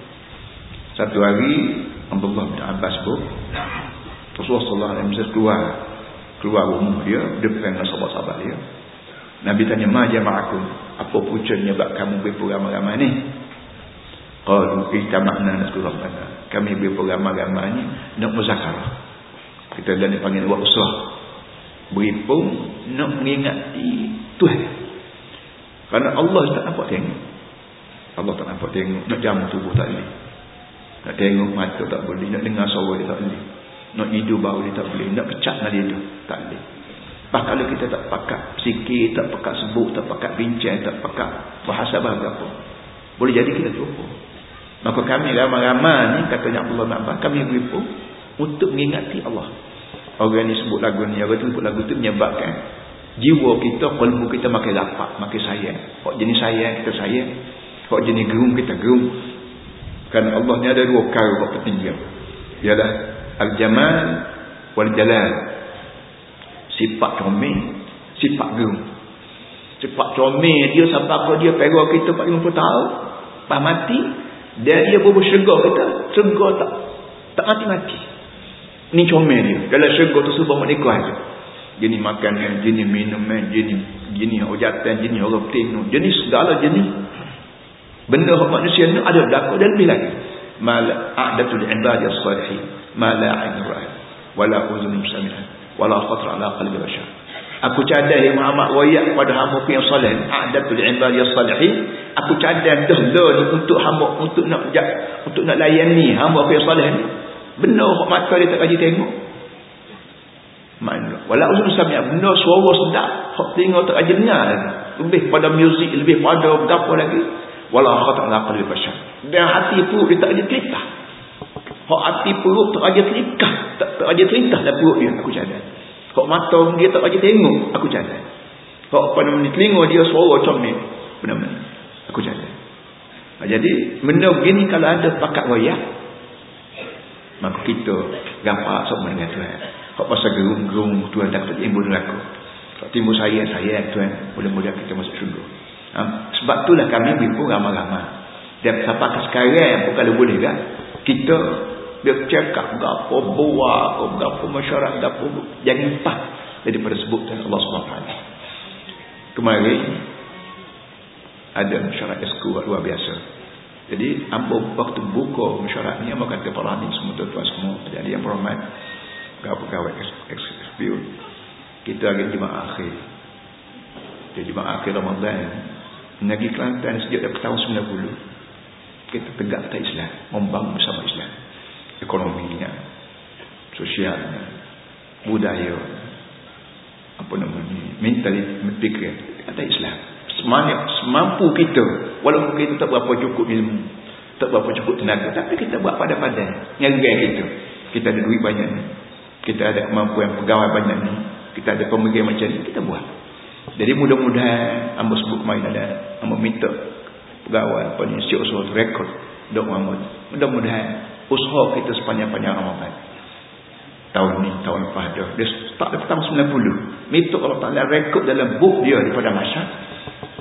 satu hari Abdullah bin Abbas pun Rasulullah sallallahu alaihi wasallam keluar keluar rumah dia dia dengan sahabat-sahabat dia Nabi tanya ma jama'akum apa puncanya bab kamu berperamai-ramai ni qalu ijtama'na nazkur rabbana kami berperamai-ramai ni nak muzakarah Kita dah dipanggil waqsah. Beripung nak mengingati Tuhan. Kerana Allah tak nampak tengok. Allah tak nampak tengok. Nak jam tubuh tak boleh. Nak tengok mata tak boleh. Nak dengar suara dia tak boleh. Nak hidup bau dia tak boleh. Nak pecah dengan dia tak boleh. Bahkan kalau kita tak pakat sikit, tak pakat sebut, tak pakat bincang, tak pakat bahasa bahasa apa. Boleh jadi kita terlupa. Maka kami ramai-ramai ni, katanya Allah nak kami beripung untuk mengingati Allah. Orang ni sebut lagu ni, orang tu lagu tu menyebabkan jiwa kita, kalbu kita makin lapar, makin sayang. Kok jenis sayang, kita sayang. Kok jenis gerung, kita gerung. Kan Allah ni ada dua perkara kok penting dia. Ialah Al-Jamal Wal-Jalal. Sifat comel, sifat gerung. Sifat comel dia sampai kau dia perah kita 40 tahun. Mati, dan dia berbuat syurga kita. Syurga tak tak mati-mati. Ni comel dia. Dalam syurga tu sebab menikah tu. Jenis makanan, jenis minuman, jenis jenis hujatan, jenis orang tengok. Jenis segala jenis. Benda yang manusia ni ada berlaku dan lebih lagi. Mala a'datul ibadi as-salihin. Mala a'in ra'in. Wala uzun musami'an. Wala khatra ala qalbi bashar. Aku cadang yang Muhammad wayak pada hamba yang salih. A'datul ibadi as-salihin. Aku cadang dah untuk hamba untuk nak untuk nak layani hamba yang salih ni. Benda hok mata dia tak kaji tengok. Mana? Walau uzun sami benda suara sedap, hok tengok tak kaji dengar. Lebih pada muzik, lebih pada gapo lagi. wala khata ala qalbi bashar dan hati perut dia tak ada telitah hak hati perut tak ada telitah tak, tak ada telitah dalam perut dia aku cadang hak mata dia tak ada tengok aku hak apa nama telinga dia suara comel benar-benar aku cadang ha, jadi benda begini kalau ada pakat royak maka kita gampak sama dengan Tuhan hak pasal gerung-gerung Tuhan tak timbul aku tak timbul saya saya Tuhan boleh-boleh kita masuk syurga Ha, sebab itulah kami bimbing ramai-ramai. Dan sampai ke sekarang pun kalau boleh kan. Kita dia cakap berapa buah, berapa masyarakat, berapa jangan empat daripada sebutan Allah SWT. Kemarin ada masyarakat esku luar biasa. Jadi ambil waktu buka masyarakat ni ambil kata para amin semua tuan-tuan semua. Jadi yang berhormat pegawai eksekutif kita lagi di akhir. Di akhir Ramadan Negeri Kelantan sejak dari tahun 90 kita tegak atas Islam, membangun bersama Islam. Ekonominya, sosialnya, budaya, apa namanya, mental, fikir atas Islam. Semangat, semampu kita, walaupun kita tak berapa cukup ilmu, tak berapa cukup tenaga, tapi kita buat pada-pada nyagai kita. Kita ada duit banyak ni. Kita ada kemampuan pegawai banyak ni. Kita ada pemegir macam ni, kita buat. Jadi mudah-mudahan Amba sebut kemarin ada Amba minta pegawai apa ni usaha rekod Dok Muhammad Mudah-mudahan Usaha kita sepanjang-panjang Ramadan Tahun ni Tahun lepas dah Dia start dari tahun 90 Minta Allah Ta'ala rekod dalam buk dia Daripada masyarakat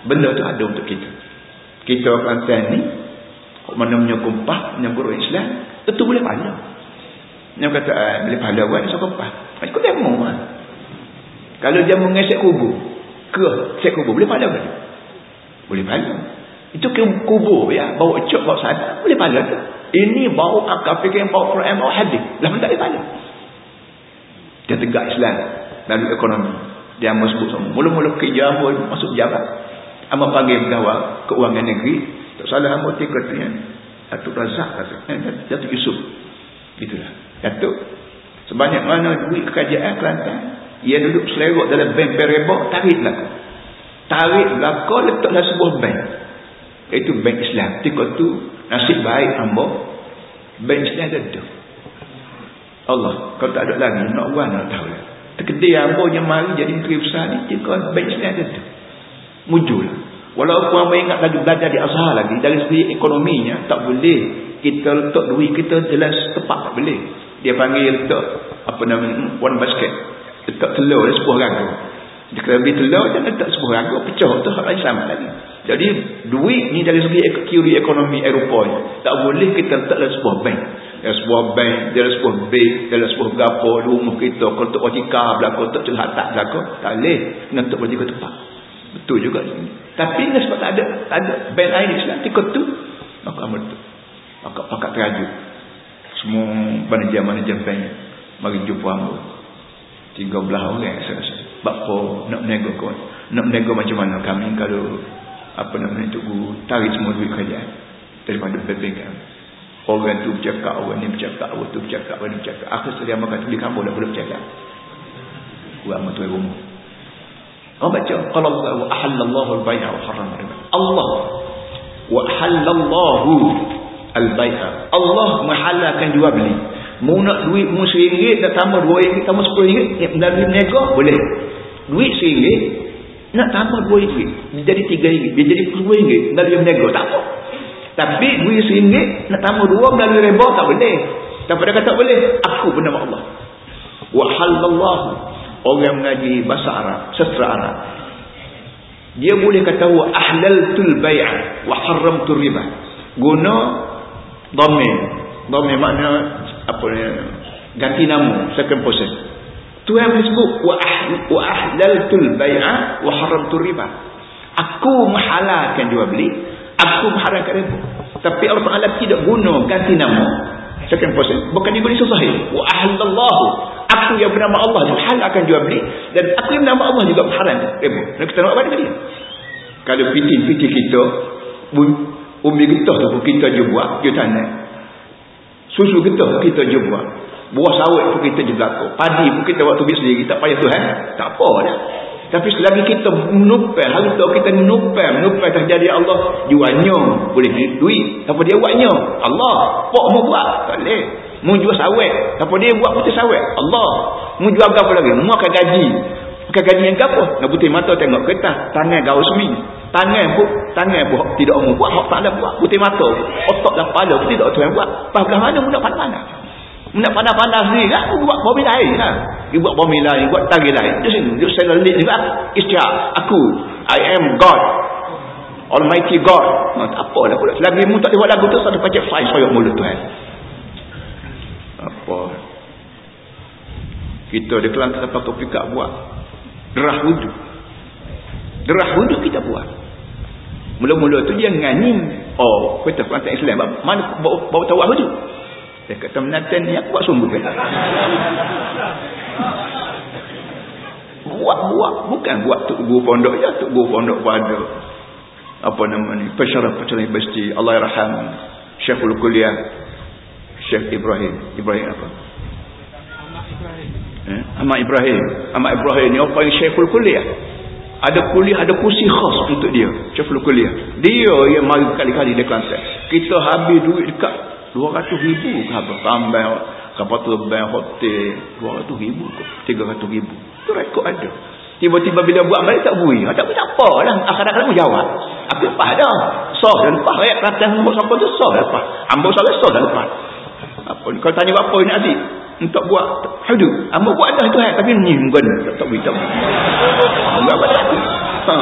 Benda tu ada untuk kita Kita Kelantan ni Mana menyokong pah Menyokong Islam Itu boleh pahala Yang kata ah, Boleh pahala Buat menyokong pah Ikut demo kan Kalau dia mengesek kubur ke cek kubur boleh pahala kan? Boleh pahala. Itu ke kubur ya, bawa cok bawa sana boleh pahala tu. Ini bawa akal fikir bawa Quran bawa hadis. Lah tak boleh pahala. Dia tegak Islam dalam ekonomi. Dia masuk semua. Mula-mula kerja masuk jabat. Amba panggil pegawai keuangan negeri. Tak salah amba tiga yang Datuk Razak kata. Eh, Datuk Yusuf. Itulah. Datuk. Sebanyak mana duit kerajaan Kelantan ia duduk selerok dalam bank perebok tarik belakang tarik belakang letaklah sebuah bank iaitu bank Islam ketika tu nasib baik hamba bank Islam ada tu Allah kalau tak ada lagi nak buat nak tahu lah terkedai hamba yang mari jadi menteri besar ni ketika bank Islam ada tu mujul walaupun hamba ingat lagi belajar di Azhar lagi dari segi ekonominya tak boleh kita letak duit kita jelas tepat tak boleh. Dia panggil letak apa nama one basket. Letak telur dia sebuah ragu. Jika lebih telur dia letak sebuah ragu pecah tu hak sama lagi. Jadi duit ni dari segi teori ekonomi Eropah tak boleh kita letak dalam sebuah bank. Dalam sebuah bank dalam sebuah bank dalam sebuah gapo rumah kita kalau letak wajika belakang letak celah tak belakang tak boleh. Kena letak wajika tempat betul juga tapi ni sebab tak ada tak ada bank lain Islam tikut tu maka amat tu. Maka pakat terajuk semua manajer-manajer bank mari jumpa hamba tiga belah orang saya rasa. Bapa nak menego kau nak menego macam mana? Kami kalau apa namanya tu guru tarik semua duit kerajaan. Daripada BPK orang tu bercakap orang ni bercakap orang tu bercakap orang ni bercakap. Akhir sekali amal kata beli kamu dah boleh bercakap. Orang tu rumah kau baca kalau Allah wa ahallallahu al-bay'a wa haram riba Allah wa ahallallahu al-bay'a Allah menghalalkan jual beli Mu nak duit mu RM1 nak tambah RM2 tambah RM10 ya, melalui nego boleh. Duit RM1 nak tambah RM2 dia jadi RM3 dia jadi RM10 melalui nego tak apa. Tapi duit RM1 nak tambah 2 melalui riba tak boleh. Tak pada kata boleh. Aku bernama Allah. Wa halallahu orang mengaji bahasa Arab, sastra Arab. Dia boleh kata wa ahlaltul bai'a wa haramtur riba. Guna dhamir. Dhamir makna apa ni ganti nama second person tu yang disebut wa wa ahlaltul bai'a wa haramtur riba aku menghalalkan jual beli aku mengharamkan riba tapi Allah Taala tidak guna ganti nama second person bukan dia boleh sahih wa ahlallahu aku yang bernama Allah menghalalkan jual beli dan aku yang bernama Allah juga mengharamkan riba nak kita nak apa dia kalau piti-piti kita umi getah tu kita je buat dia tanah Susu kita kita je buat. Buah sawit pun kita je belakang. Padi pun kita waktu beli sendiri. Tak payah tu eh. Tak apa dah. Tapi selagi kita menupel, harta kita menupel, menupel terjadi Allah, jualnya boleh duit. Apa dia buatnya? Allah. Pok mau buat? Tak boleh. Mau jual sawit. Apa dia buat putih sawit? Allah. Mau jual apa lagi? Mau akan gaji. Bukan gaji yang apa? Nak putih mata tengok kertas. Tangan gaul semi. Tangan pun, tangan pun tidak mau buat. Hak tak buat. Putih mata. Otak dan kepala tidak tuan buat. Pas mana mu nak pandang-pandang? nak pandang-pandang sendiri kan? buat bumi lain kan? Dia buat bumi lain, buat tagi lain. Di sini, dia saya lelit juga. Istiak, aku, I am God. Almighty God. Nah, tak apa lah pula. Selagi mu tak buat lagu tu, ada pacak fine soyok mulut Tuhan. Apa? Kita di Kelantan apa kau pikir buat? Derah wudhu. Derah wudhu kita buat. Mula-mula tu dia nganim. Oh, kita Kelantan Islam. Mana bawa, bawa tahu wudhu? Dia kata menatan ni aku buat sungguh kan? Buat-buat. Bukan buat Tuk Guru Pondok je. Tuk Guru Pondok pada apa nama ni. Pesyarah-pesyarah universiti. Allah Rahman. Syekhul Kuliah. Syekh Ibrahim. Ibrahim apa? Ahmad Ibrahim. Eh? Ahmad Ibrahim. Ahmad Ibrahim ni apa yang Syekhul Kuliah. Ada kuliah, ada kursi khas untuk dia. Syekhul Kuliah. Dia yang mari kali-kali dia Kelantan. Kita habis duit dekat 200 ribu ke apa tambah kapal terbang hotel 200 ribu ke 300 ribu itu rekod ada tiba-tiba bila buat balik tak bui tak bui tak apa lah akhirat-akhirat mu jawab aku lepas dah sah dan lepas rakyat nombor siapa tu sah dan lepas salah sah dan lepas apa kalau tanya apa ni adik untuk buat hadu ambil buat dah tu hai tapi ni mungkin tak, tak bui enggak aku ha.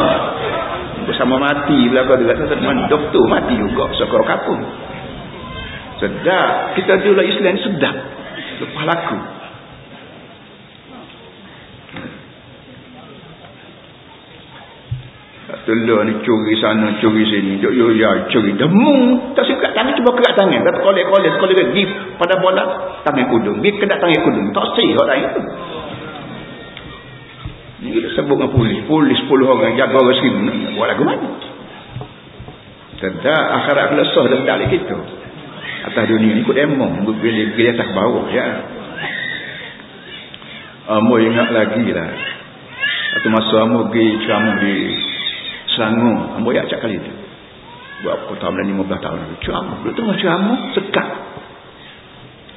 bersama mati belakang dekat doktor mati juga sekorang kapung Sedap. Kita jual Islam sedap. Lepas laku. Telur ni curi sana, curi sini. Yo yo ya, curi. Demu. Tak suka tangan, cuba kerak tangan. Tak kolek-kolek, kolek pergi pada bola. Tangan kudung. Pergi kena tangan kudung. Tak sih orang lain tu. Ni kita sebut dengan polis. Polis 10 orang jaga orang seribu. Buat lagu mana? Sedap. Akhirat kelesah tak kita atas dunia ni ikut emong bila, bila atas bawah ya Amo ingat lagi lah satu masa Amo pergi ceramah di Selangor Amo ya cak kali tu buat apa tahun dan 15 tahun lalu ceramah dulu tengah ceramah sekat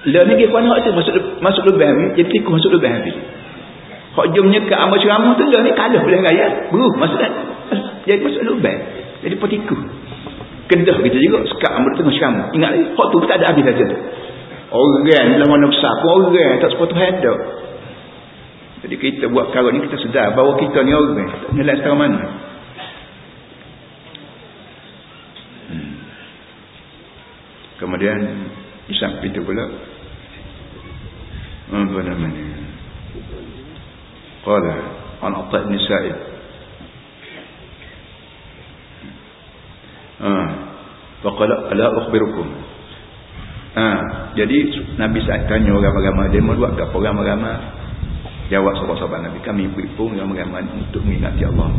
Lepas ni kekuan hak tu masuk, masuk lebih habis jadi tikus masuk lebih habis hak jomnya ke Amo ceramah tu lepas ni kalah boleh raya beruh masuk jadi masuk lebih jadi petikus Kedah kita juga sekat ambil tengah seram. Ingat lagi. Hak tu tak ada habis saja. Orang dalam mana besar pun orang tak sepatu hadap. Jadi kita buat perkara ni kita sedar bahawa kita ni orang. Nilai setara mana. Kemudian di samping itu pula apa namanya? Qala an Atta' bin Sa'id Ha. Faqala ala ukhbirukum. Ha, jadi Nabi saat tanya orang ramai dia buat apa orang ramai? Jawab sahabat-sahabat Nabi, kami pun orang ramai untuk mengingati Allah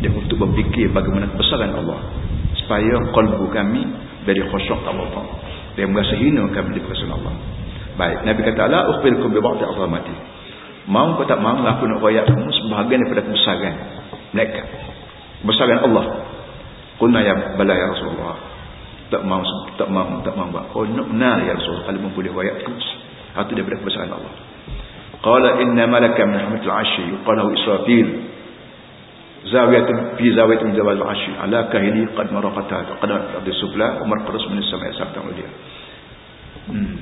dan untuk berfikir bagaimana kebesaran Allah supaya kalbu kami dari khusyuk Allah dan merasa hina kami di perasaan Allah. Baik, Nabi kata la ukhbirukum bi ba'd azamati. Mau kau tak mau aku nak royak kamu sebahagian daripada kebesaran mereka. Kebesaran Allah Qulna ya bala ya Rasulullah. Tak mau tak mau tak mau buat. Oh nah ya Rasul kalau dia ayat tu. Itu daripada kebesaran Allah. Qala inna malaka min rahmatil ashi yuqalu Israfil. Zawiyatun fi zawiyatin zawal ashi ala kahili qad maraqata qad abdi sufla umar qadus min as-sama'i sabta dia. Hmm.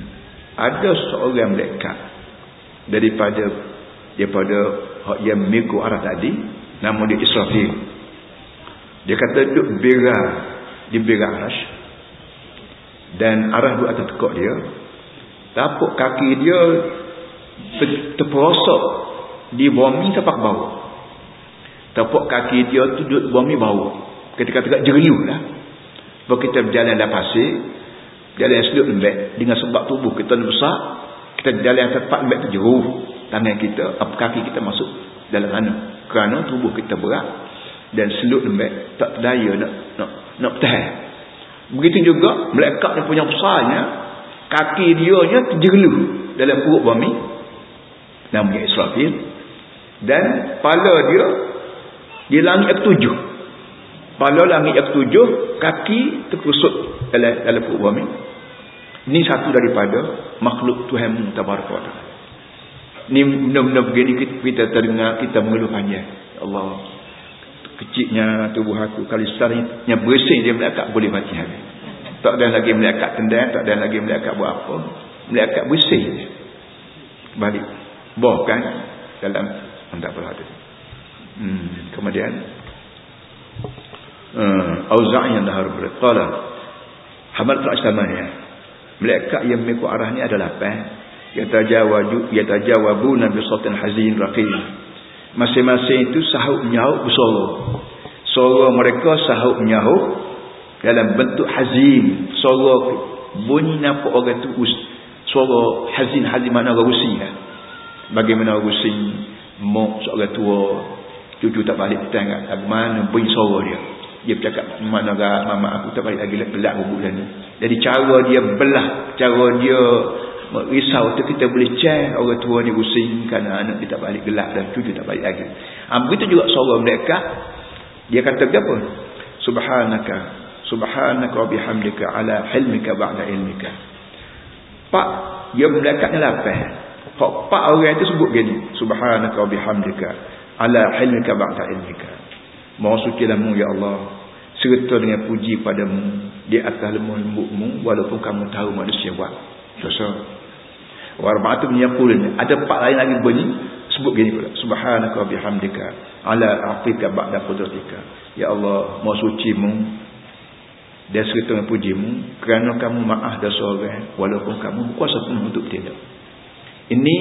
Ada seorang malaikat daripada daripada yang mengikut arah tadi nama dia Israfil dia kata duduk bera di bera arash. Dan arah duduk atas tekuk dia. Tapuk kaki dia ter terperosok di bumi tapak bawah. Tapuk kaki dia tu duduk bumi bawah. Ketika tegak jeriu lah. Kalau kita berjalan dalam pasir. Jalan yang sedut lembek. Dengan sebab tubuh kita besar. Kita jalan yang tepat lembek tu jeruh. Tangan kita, kaki kita masuk dalam mana. Kerana tubuh kita berat dan selut lembek tak daya nak nak nak tahan begitu juga melekat yang punya besarnya kaki dia nya terjeluh dalam perut bumi namanya Israfil dan kepala dia Di langit yang ketujuh. Pada langit yang ketujuh, kaki terkusut dalam, dalam perut bumi. Ini satu daripada makhluk Tuhan Tabaraka Ini benda-benda begini kita, kita terdengar, kita mengeluh panjang. Ya Allah, kecilnya tubuh aku. Kalau sekarang bersih dia melekat, boleh mati habis. Tak ada lagi melekat tendang, tak ada lagi melekat buat apa. Melekat bersih. Balik. Bahkan dalam, tak ada. Hmm. Kemudian uh, Auza'i yang dah harus berkata Hamal Al-Aslamanya Malaikat yang mengikut arah ni adalah apa? Yatajawaju Yatajawabu Nabi Sultan Hazin Raqim Masing-masing itu sahut menyahut bersuara Suara mereka sahut menyahut Dalam bentuk hazin Suara bunyi nampak orang itu Suara hazin Hazin mana orang rusing kan? Bagaimana orang rusing Mok seorang tua Cucu tak balik petang kat mana bunyi suara dia. Dia bercakap mana gak mama aku tak balik lagi belah bubuk ni. Jadi cara dia belah, cara dia risau tu kita boleh cek orang tua ni pusing kerana anak dia tak balik gelap dan cucu tak balik lagi. Ha, begitu juga suara mereka. Dia kata apa? Subhanaka Subhanaka wa bihamdika ala hilmika ba'da ilmika. Pak, dia mereka ni lapar. Pak orang itu sebut gini. Subhanaka wa bihamdika ala hilmika ba'da ilmika. Maha suci mu ya Allah. Serta dengan puji padamu di atas lemah lembutmu walaupun kamu tahu manusia buat. Dosa. Warba'atu yaqulun. Ada empat lain lagi bunyi. Sebut gini pula. Subhanaka bihamdika. Ala afika ba'da qudratika. Ya Allah maha suci mu dan serta dengan pujimu. Kerana kamu maaf dosa orang walaupun kamu berkuasa pun untuk tidak. Ini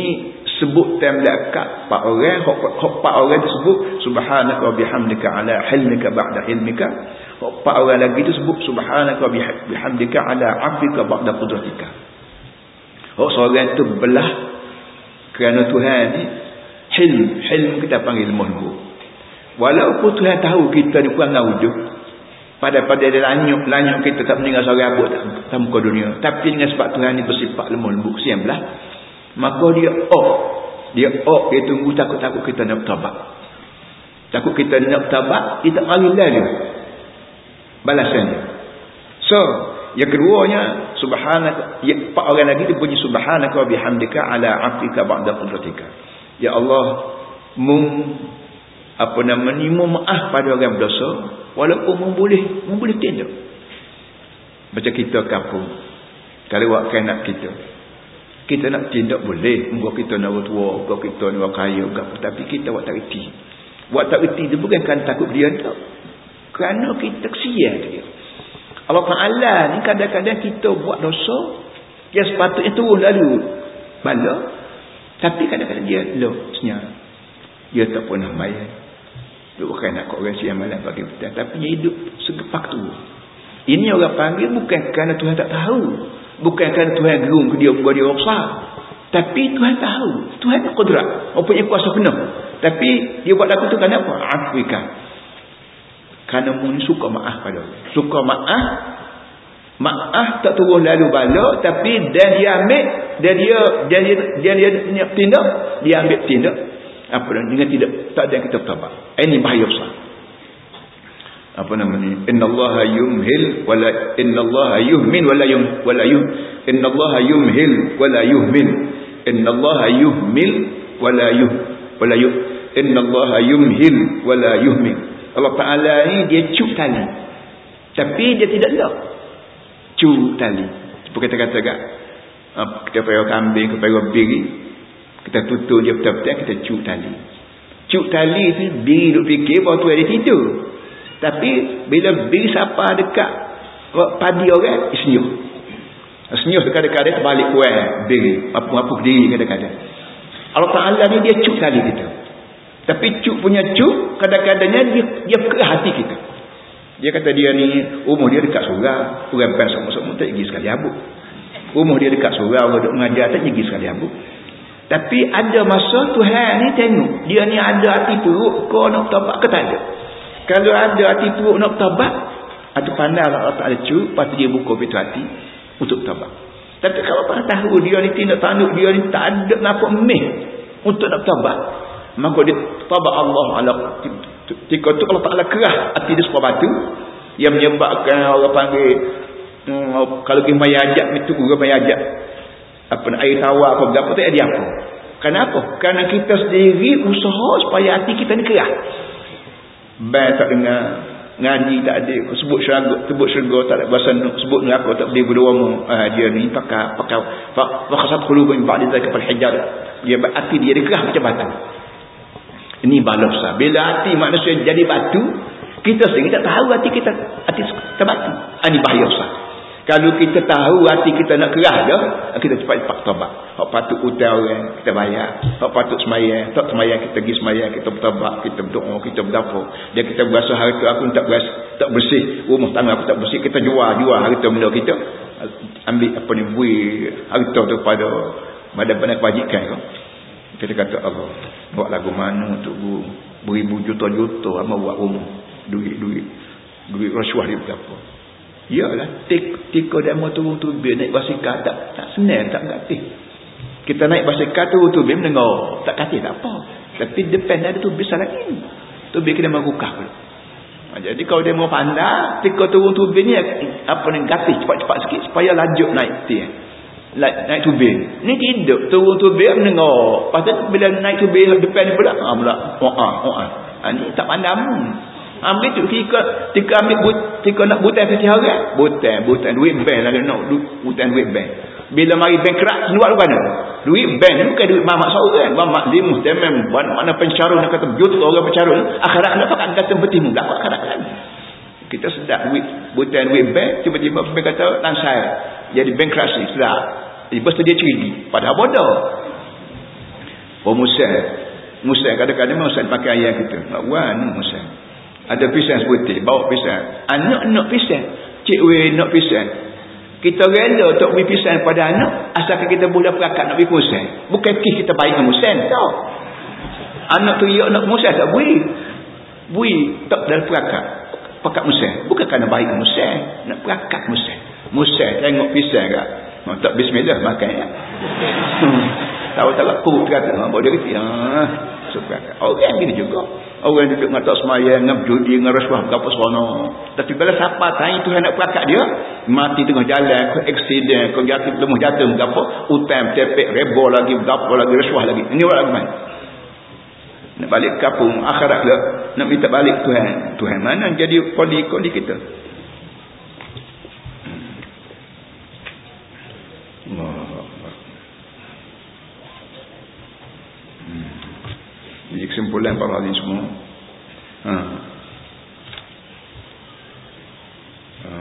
sebut time dekat pak orang hok pak orang disebut subhanaka wa bihamdika ala hilmika ba'da ilmika hok pak orang lagi tu sebut subhanaka wa bihamdika ala afika ba'da qudratika. Hok seorang tu belah kerana Tuhan ni hilm hilm kita panggil mulku walaupun Tuhan tahu kita ni kurang wujud pada pada dia lanyuk lanyuk kita tak meninggal seorang abut tak, tak muka dunia. Tapi dengan sebab Tuhan ni bersifat lemah lembut kesian belah maka dia oh dia oh dia tunggu takut-takut kita nak bertabat takut kita nak bertabat dia tak panggil lah dia balasan dia. So yang keduanya subhanaka ya, empat orang lagi dia bunyi subhanaka bihamdika ala afika ba'da qudratika. Ya Allah mum apa nama ni maaf pada orang berdosa walaupun mum boleh mum boleh tindak macam kita kampung kalau buat nak kita kita nak tindak boleh. Muka kita nak tua, muka kita nak kaya. Muka, tapi kita buat tak reti. Buat tak reti itu bukan kerana takut dia tak. Kerana kita kesian dia. Allah Ta'ala ni kadang-kadang kita buat dosa. Yang sepatutnya turun lalu. Bala. Tapi kadang-kadang dia loh senyap. Dia tak pernah bayar. Dia bukan nak kau orang siang malam bagi petang. Tapi dia hidup segepak tu. Ini orang panggil bukan kerana Tuhan tak tahu. Bukan kerana Tuhan gerung ke dia buat dia besar. Tapi Tuhan tahu. Tuhan ada kudrat. Mempunyai kuasa penuh. Tapi dia buat lagu tu apa? Afrika. Kerana mu ni suka maaf pada Allah. Suka maaf. Maaf tak turun lalu bala. Tapi dan dia ambil. Dan dia dan dia, dia, dia, dia tindak. Dia ambil tindak. Apa dengan tidak. Tak ada yang kita bertabak. Ini bahaya besar apa namanya innallaha yumhil wala innallaha yuhmin wala yum wala yum innallaha yumhil wala yuhmin innallaha yuhmil wala yuh wala yuh innallaha yumhil wala yuhmin. Allah Taala ni dia cuk tali tapi dia tidak lock cuk tali. Seperti kita kata gak kita payah kambing kita payah biri kita tutup dia betul-betul kita cuk tali. Cuk tali tu biri duk fikir bahawa tu ada tidur tapi bila beri siapa dekat padi orang, senyum. Senyum dekat-dekat dia balik kuat beri. Apa-apa diri kadang-kadang. Allah Ta'ala ni dia cuk kali kita. Tapi cuk punya cuk, kadang-kadangnya dia, dia ke hati kita. Dia kata dia ni, umur dia dekat surah. Orang bukan semua-semua tak pergi sekali habuk. Umur dia dekat surah, orang duduk mengajar tak pergi sekali habuk. Tapi ada masa Tuhan ni tengok. Dia ni ada hati perut, kau nak tapak ke tak ada. Kalau ada hati teruk nak tabat, ada pandai Allah Ta'ala cuk, lepas dia buka pintu hati untuk tabat. Tapi kalau apa tahu dia ni tindak tanduk, dia ni tak ada nampak meh untuk nak tabat. Maka dia tabat Allah ala Ketika tu Allah Ta'ala kerah hati dia sebuah batu. Yang menyebabkan orang panggil. Hmm, kalau pergi maya ajak, itu orang maya ajak. Apa nak air tawar apa berapa tak ada apa. Kenapa? Kerana kita sendiri usaha supaya hati kita ni kerah. Baik tak dengar. Ngaji tak ada. Sebut syurga, sebut syurga tak ada bahasa sebut neraka tak boleh berdua mu. Ah, dia ni pakai pakai fakasat khulubun ba'di zalika fal hijar. Dia hati dia kerah macam batu. Ini balasa. Bila hati manusia jadi batu, kita sendiri tak tahu hati kita hati terbatu. Ini bahaya besar. Kalau kita tahu hati kita nak kerah dah, kita cepat-cepat tobat. Hak patut utang orang, kita bayar. Hak patut semayang, tak semayang kita pergi semayang, kita bertobat, kita berdoa, kita berdapur. Dia kita berasa hari tu aku tak beras, tak bersih, rumah tangga aku tak bersih, kita jual, jual hari tu benda kita. Ambil apa ni, bui hari tu pada badan-badan kebajikan. Kita kata Allah, buat lagu mana untuk beribu juta-juta, apa buat rumah. Duit-duit. Duit rasuah dia berapa. Yalah, tika demo turun tubir naik basikal tak tak senang tak gratis. Kita naik basikal turun tubir mendengar tak kata tak apa. Tapi depan ada tu besar lagi. Tubir kena mengukah pula. Ha, jadi kalau dia mau pandai, tika turun tubir ni apa ni gratis cepat-cepat sikit supaya lajuk naik tiang. Naik, naik tubir. Ni tidak turun tubir mendengar. Pasal bila naik tubir depan pula, ah pula. Oh ah. Ha, ni tak pandai Ambil tu ketika ketika ambil but, ketika nak butai setiap hari, butai, butai duit bank lah nak butai duit bank. Bila mari bankrupt keluar mana? Duit bank bukan duit mamak seorang, mamak lima temem, mana pencarun nak kata juta orang pencarun, akhirat nak pakai kata bertimu tak akhirat kan. Kita sedap duit butai duit bank, tiba-tiba bank kata langsai. Jadi bankruptcy sedap. Tiba dia curi, padahal bodoh. Oh Musa, Musa kadang-kadang Musa pakai ayat kita. Nak buat Musa. Ada pisang sebutir, bawa pisang. Anak nak pisang. Cik weh nak pisang. Kita rela untuk beri pisang pada anak, asalkan kita boleh perakat nak beri pisang. Bukan kis kita baik dengan musang. Tak. Anak tu ya nak musang tak beri. Beri tak dalam perakat. Pakat musang. Bukan kerana baik dengan musang. Nak perakat musang. Musang tengok pisang kak. Oh, tak bismillah makan ya. Tahu tak lah perut kata. Bawa dia kata. Ah, so, Orang gini juga. Orang duduk dengan tak semayang, dengan judi, dengan rasuah, berapa serono. Tapi bila siapa tanya Tuhan nak perakat dia, mati tengah jalan, ke eksiden, ke jatuh, lemah jatuh, berapa, utang, tepek, rebo lagi, berapa lagi, rasuah lagi. Ini orang lagi mana? Nak balik kapung, akhirat lah. Nak minta balik Tuhan. Tuhan mana jadi kodi-kodi kita? Jadi kesimpulan para ahli semua. Ha. Ha.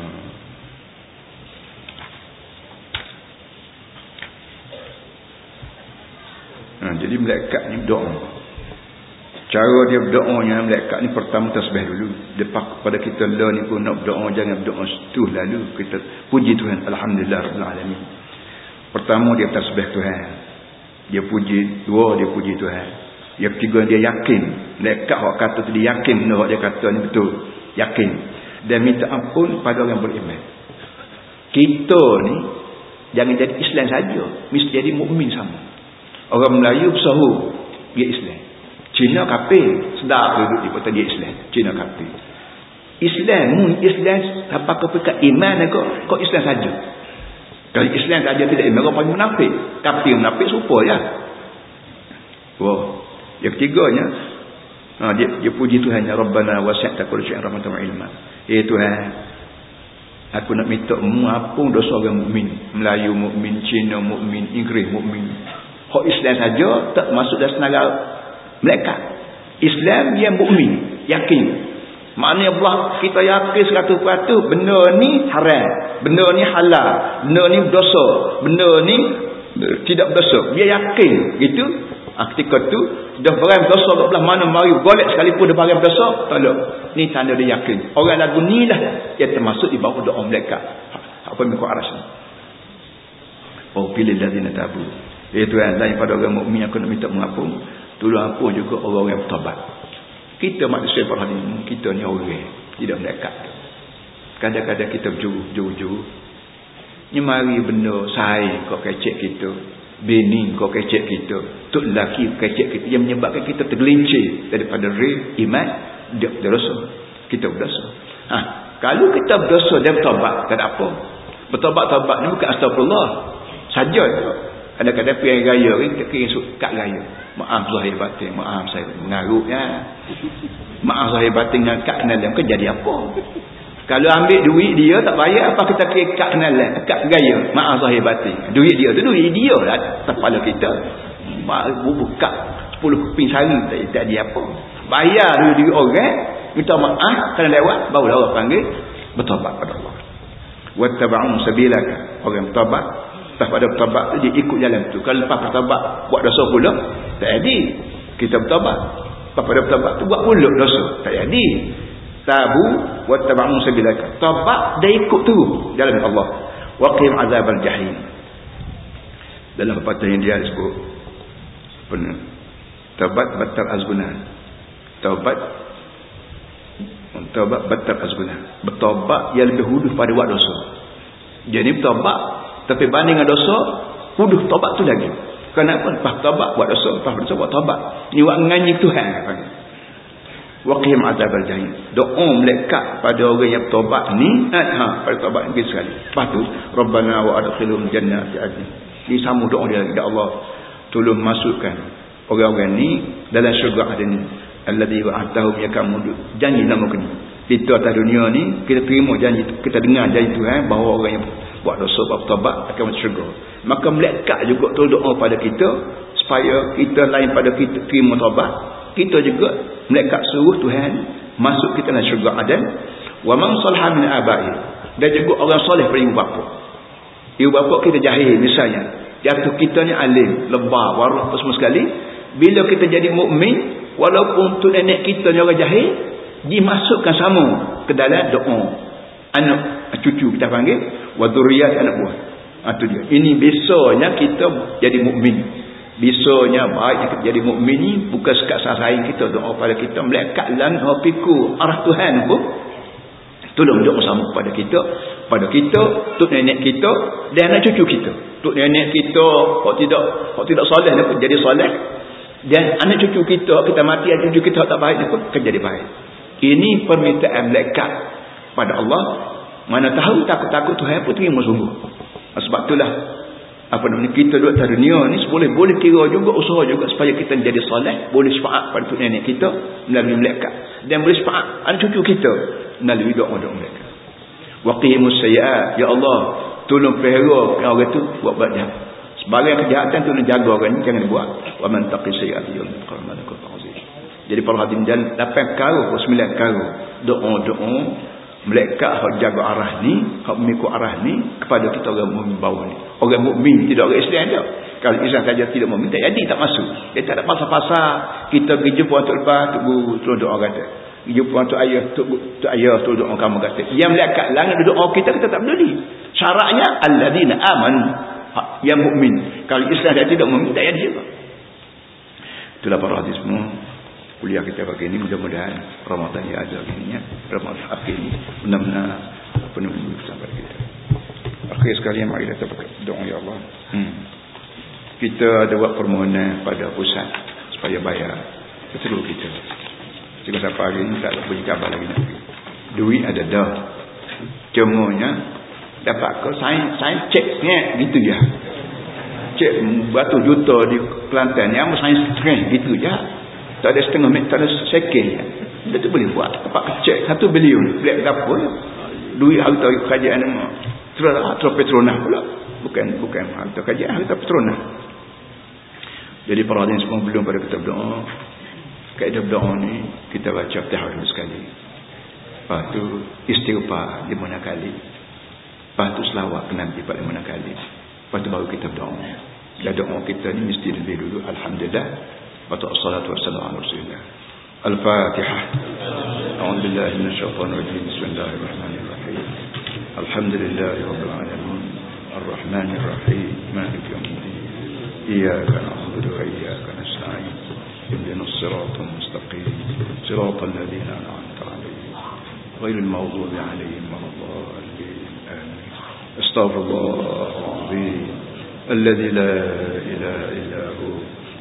Ha. Jadi malaikat ni berdoa. Cara dia berdoanya malaikat ni pertama tasbih dulu. Depak pada kita lah ni pun nak berdoa jangan berdoa setuh lalu kita puji Tuhan alhamdulillah rabbil alamin. Pertama dia tasbih Tuhan. Dia puji, dua dia puji Tuhan. Yang ketiga dia yakin. Lekat orang kata tu dia yakin benda dia kata ni betul. Yakin. Dan minta ampun pada orang beriman. Kita ni jangan jadi Islam saja, mesti jadi mukmin sama. Orang Melayu bersahur dia Islam. Cina kafir, sedap duduk di kota dia Islam. Cina kafir. Islam Islam apa ke iman kau kau Islam saja. Kalau Islam saja tidak iman kau paling munafik. Kafir munafik serupa ya. Wow. Yang ketiganya ha, dia, dia puji Tuhan ya Rabbana wasi'ta kulli syai'in rahmatan wa ilma. Ya Tuhan aku nak minta mengampun dosa orang mukmin, Melayu mukmin, Cina mukmin, Inggeris mukmin. Hak Islam saja tak masuk dalam senarai mereka. Islam yang mukmin, yakin. Maknanya Allah kita yakin 100% benda ni haram, benda ni halal, benda ni dosa, benda ni tidak berdosa. Dia yakin gitu. Ha, ketika tu dah barang dosa kat belah mana mari golek sekalipun dah barang dosa tak ada. Ni tanda dia yakin. Orang lagu ni lah yang termasuk di bawah doa mereka. Apa yang kau aras ni? Oh pilih ladina tabu. Itu yang lain pada orang mukmin aku nak minta mengampun tolong ampun juga orang yang bertobat. Kita manusia ini kita ni orang tidak mereka. Kadang-kadang kita berjuru-juru. Ni mari benda saing kau kecek kita bini kau kecek kita. Tok lelaki kecek kita. Yang menyebabkan kita tergelincir daripada real iman dia berdosa. Kita berdosa. Ha. kalau kita berdosa dia bertobat. Tak ada apa. Bertobat-tobat ni bukan astagfirullah. Saja ada kata pergi gaya ni kita kira kat gaya maaf zahir batin. Maaf saya mengarut ya. Maaf zahir batin. Kat kenal dia. Jadi apa kalau ambil duit dia tak bayar apa kita kira kat kenal dia kat gaya. Maaf zahir batin. Duit dia tu duit dia lah kepala kita. Buka 10 keping sari tak, tak ada apa. Bayar duit-duit orang minta maaf kena lewat barulah orang panggil bertobat pada Allah. Wattaba'un sabilaka. Orang bertobat lepas pada bertobat tu dia ikut jalan tu. Kalau lepas bertobat buat dosa pula tak jadi. Kita bertobat. Lepas pada bertobat tu buat pula dosa tak jadi tabu wattaba'un sabilaka tobat dia ikut tu jalan Allah waqim azabal jahim dalam pepatah yang dia sebut benar taubat batal azgunan taubat Taubat batal azguna. Bertaubat yang lebih huduh pada buat dosa. Jadi bertaubat tapi banding dengan dosa, huduh taubat tu lagi. Kenapa? Lepas taubat buat dosa, lepas dosa buat taubat. Ini buat nganyi Tuhan. Waqim azab al-jahim. Doa melekat pada orang yang bertaubat ni, ha, pada taubat ni sekali. Lepas tu, Rabbana wa adkhilum jannati adni. Ini sama doa dia, Ya Allah, tolong masukkan orang-orang ni dalam syurga ada ni. Alladhi wa'atahu yakamu janji nama kini itu atas dunia ni kita terima janji kita dengar janji Tuhan bahawa orang yang buat dosa buat taubat akan masuk syurga. Maka melekat juga tu doa pada kita supaya kita lain pada kita terima taubat kita juga melekat suruh Tuhan masuk kita dalam syurga adan wa man salha min abai. Dan juga orang soleh pada ibu bapa. Ibu bapa kita jahil misalnya. Jatuh kita ni alim lebah warak semua sekali. Bila kita jadi mukmin walaupun tu nenek kita ni orang jahil dimasukkan sama ke dalam doa. Anak cucu kita panggil. Wa anak buah. Itu ha, dia. Ini besarnya kita jadi mukmin besarnya baik kita jadi mukmin bukan sekat sasaran kita doa pada kita melekat lan hafiku arah Tuhan pun tolong doa sama pada kita pada kita tok nenek kita dan anak cucu kita. Tok nenek kita kok tidak kok tidak soleh pun jadi soleh. Dan anak cucu kita kita mati anak cucu kita tak baik pun akan jadi baik. Ini permintaan melekat pada Allah. Mana tahu takut-takut Tuhan pun terima sungguh. Sebab itulah apa namanya kita duduk atas dunia ni boleh boleh kira juga usaha juga supaya kita jadi soleh boleh syafaat pada tu nenek kita melalui melekat dan boleh syafaat anak cucu kita melalui doa-doa mereka. Waqimus sayyat ya Allah tolong pelihara orang itu buat buat jahat. Sebagai kejahatan tu nak jaga orang ni jangan buat. Wa man taqi sayyi'ati yawm al-qiyamah Jadi para hadirin dan dapat karo atau sembilan karo doa-doa melekat hak jaga arah ni, hak mengikut arah ni kepada kita orang mukmin bawah ni. Orang mukmin tidak orang Islam dia. Kalau Islam saja tidak mukmin tak jadi tak masuk. Dia tak ada pasal-pasal kita pergi jumpa untuk lepas tu guru doa kata. Jumpa untuk ayah tu tu ayah tu doa kamu kata. Yang melekat langit doa kita kita tak peduli. Syaratnya alladzina amanu yang mukmin. Kalau Islam dia tidak mukmin tak jadi apa. Itulah para hadis semua. Kuliah kita pagi ini mudah-mudahan Ramadan yang ada ini ya. Ramadan ini benar-benar penuh sampai kita. Akhir sekali mari kita berdoa ya Allah. Hmm. Kita ada buat permohonan pada pusat supaya bayar seluruh kita. Jika sampai hari ini tak boleh kabar lagi nanti. Duit ada dah. Cumanya dapat ke saya saya cek ni gitu ya cek batu juta di Kelantan yang saya setengah gitu ya tak ada setengah minit tak ada ya dia tu boleh buat. Dapat cek satu bilion. Beli berapa duit harta kerajaan terus terus petronas pula. Bukan bukan harta kerajaan harta petronas. Jadi para hadirin semua belum pada kita berdoa. Kaedah berdoa ni kita baca tahajud sekali. Lepas tu istighfar lima kali. Lepas tu selawat ke Nabi pada mana kali. Lepas tu baru kita berdoa. Dan doa kita ni mesti lebih dulu. Alhamdulillah. والصلاة والسلام على رسول الله. الفاتحة. أعوذ بالله من الشيطان الرجيم. بسم الله الرحمن الرحيم. الحمد لله رب العالمين. الرحمن الرحيم. مالك يوم الدين. إياك نعبد وإياك نستعين. اهدنا الصراط المستقيم. صراط الذين أنعمت عليهم. غير المغضوب عليهم ولا الضالين. آمين. أستغفر الله العظيم. الذي لا إله إلا هو.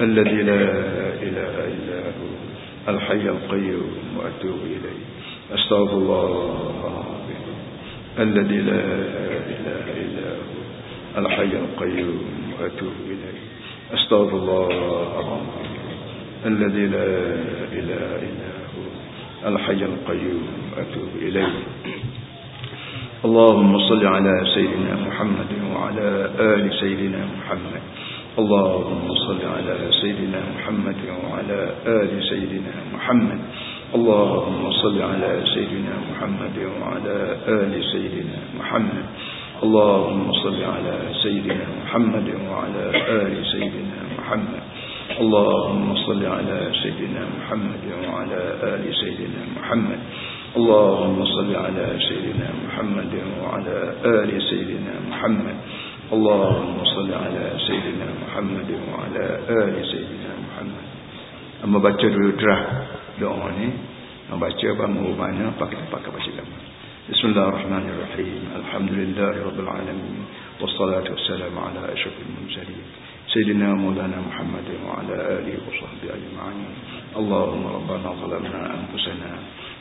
الذي لا إله إلا هو الحي القيوم وأتوب إليه. أستغفر الله العظيم. الذي لا إله إلا هو الحي القيوم وأتوب إليه. أستغفر الله العظيم. الذي لا إله إلا هو الحي القيوم وأتوب إليه. اللهم صل على سيدنا محمد وعلى آل سيدنا محمد. اللهم صل على سيدنا محمد وعلى آل سيدنا محمد. اللهم صل على سيدنا محمد وعلى آل سيدنا محمد. اللهم صل على سيدنا محمد وعلى آل سيدنا محمد. اللهم صل على سيدنا محمد وعلى آل سيدنا محمد. اللهم صل على سيدنا محمد وعلى آل سيدنا محمد. اللهم صل على سيدنا محمد وعلى آل سيدنا محمد أما baca dulu draft doa ni baca bangun mana pakai pakai baca lama Bismillahirrahmanirrahim Alhamdulillahi Rabbil Alamin Wassalatu wassalamu ala ashrafil mursalin سيدنا مولانا محمد وعلى آله وصحبه أجمعين اللهم ربنا ظلمنا أنفسنا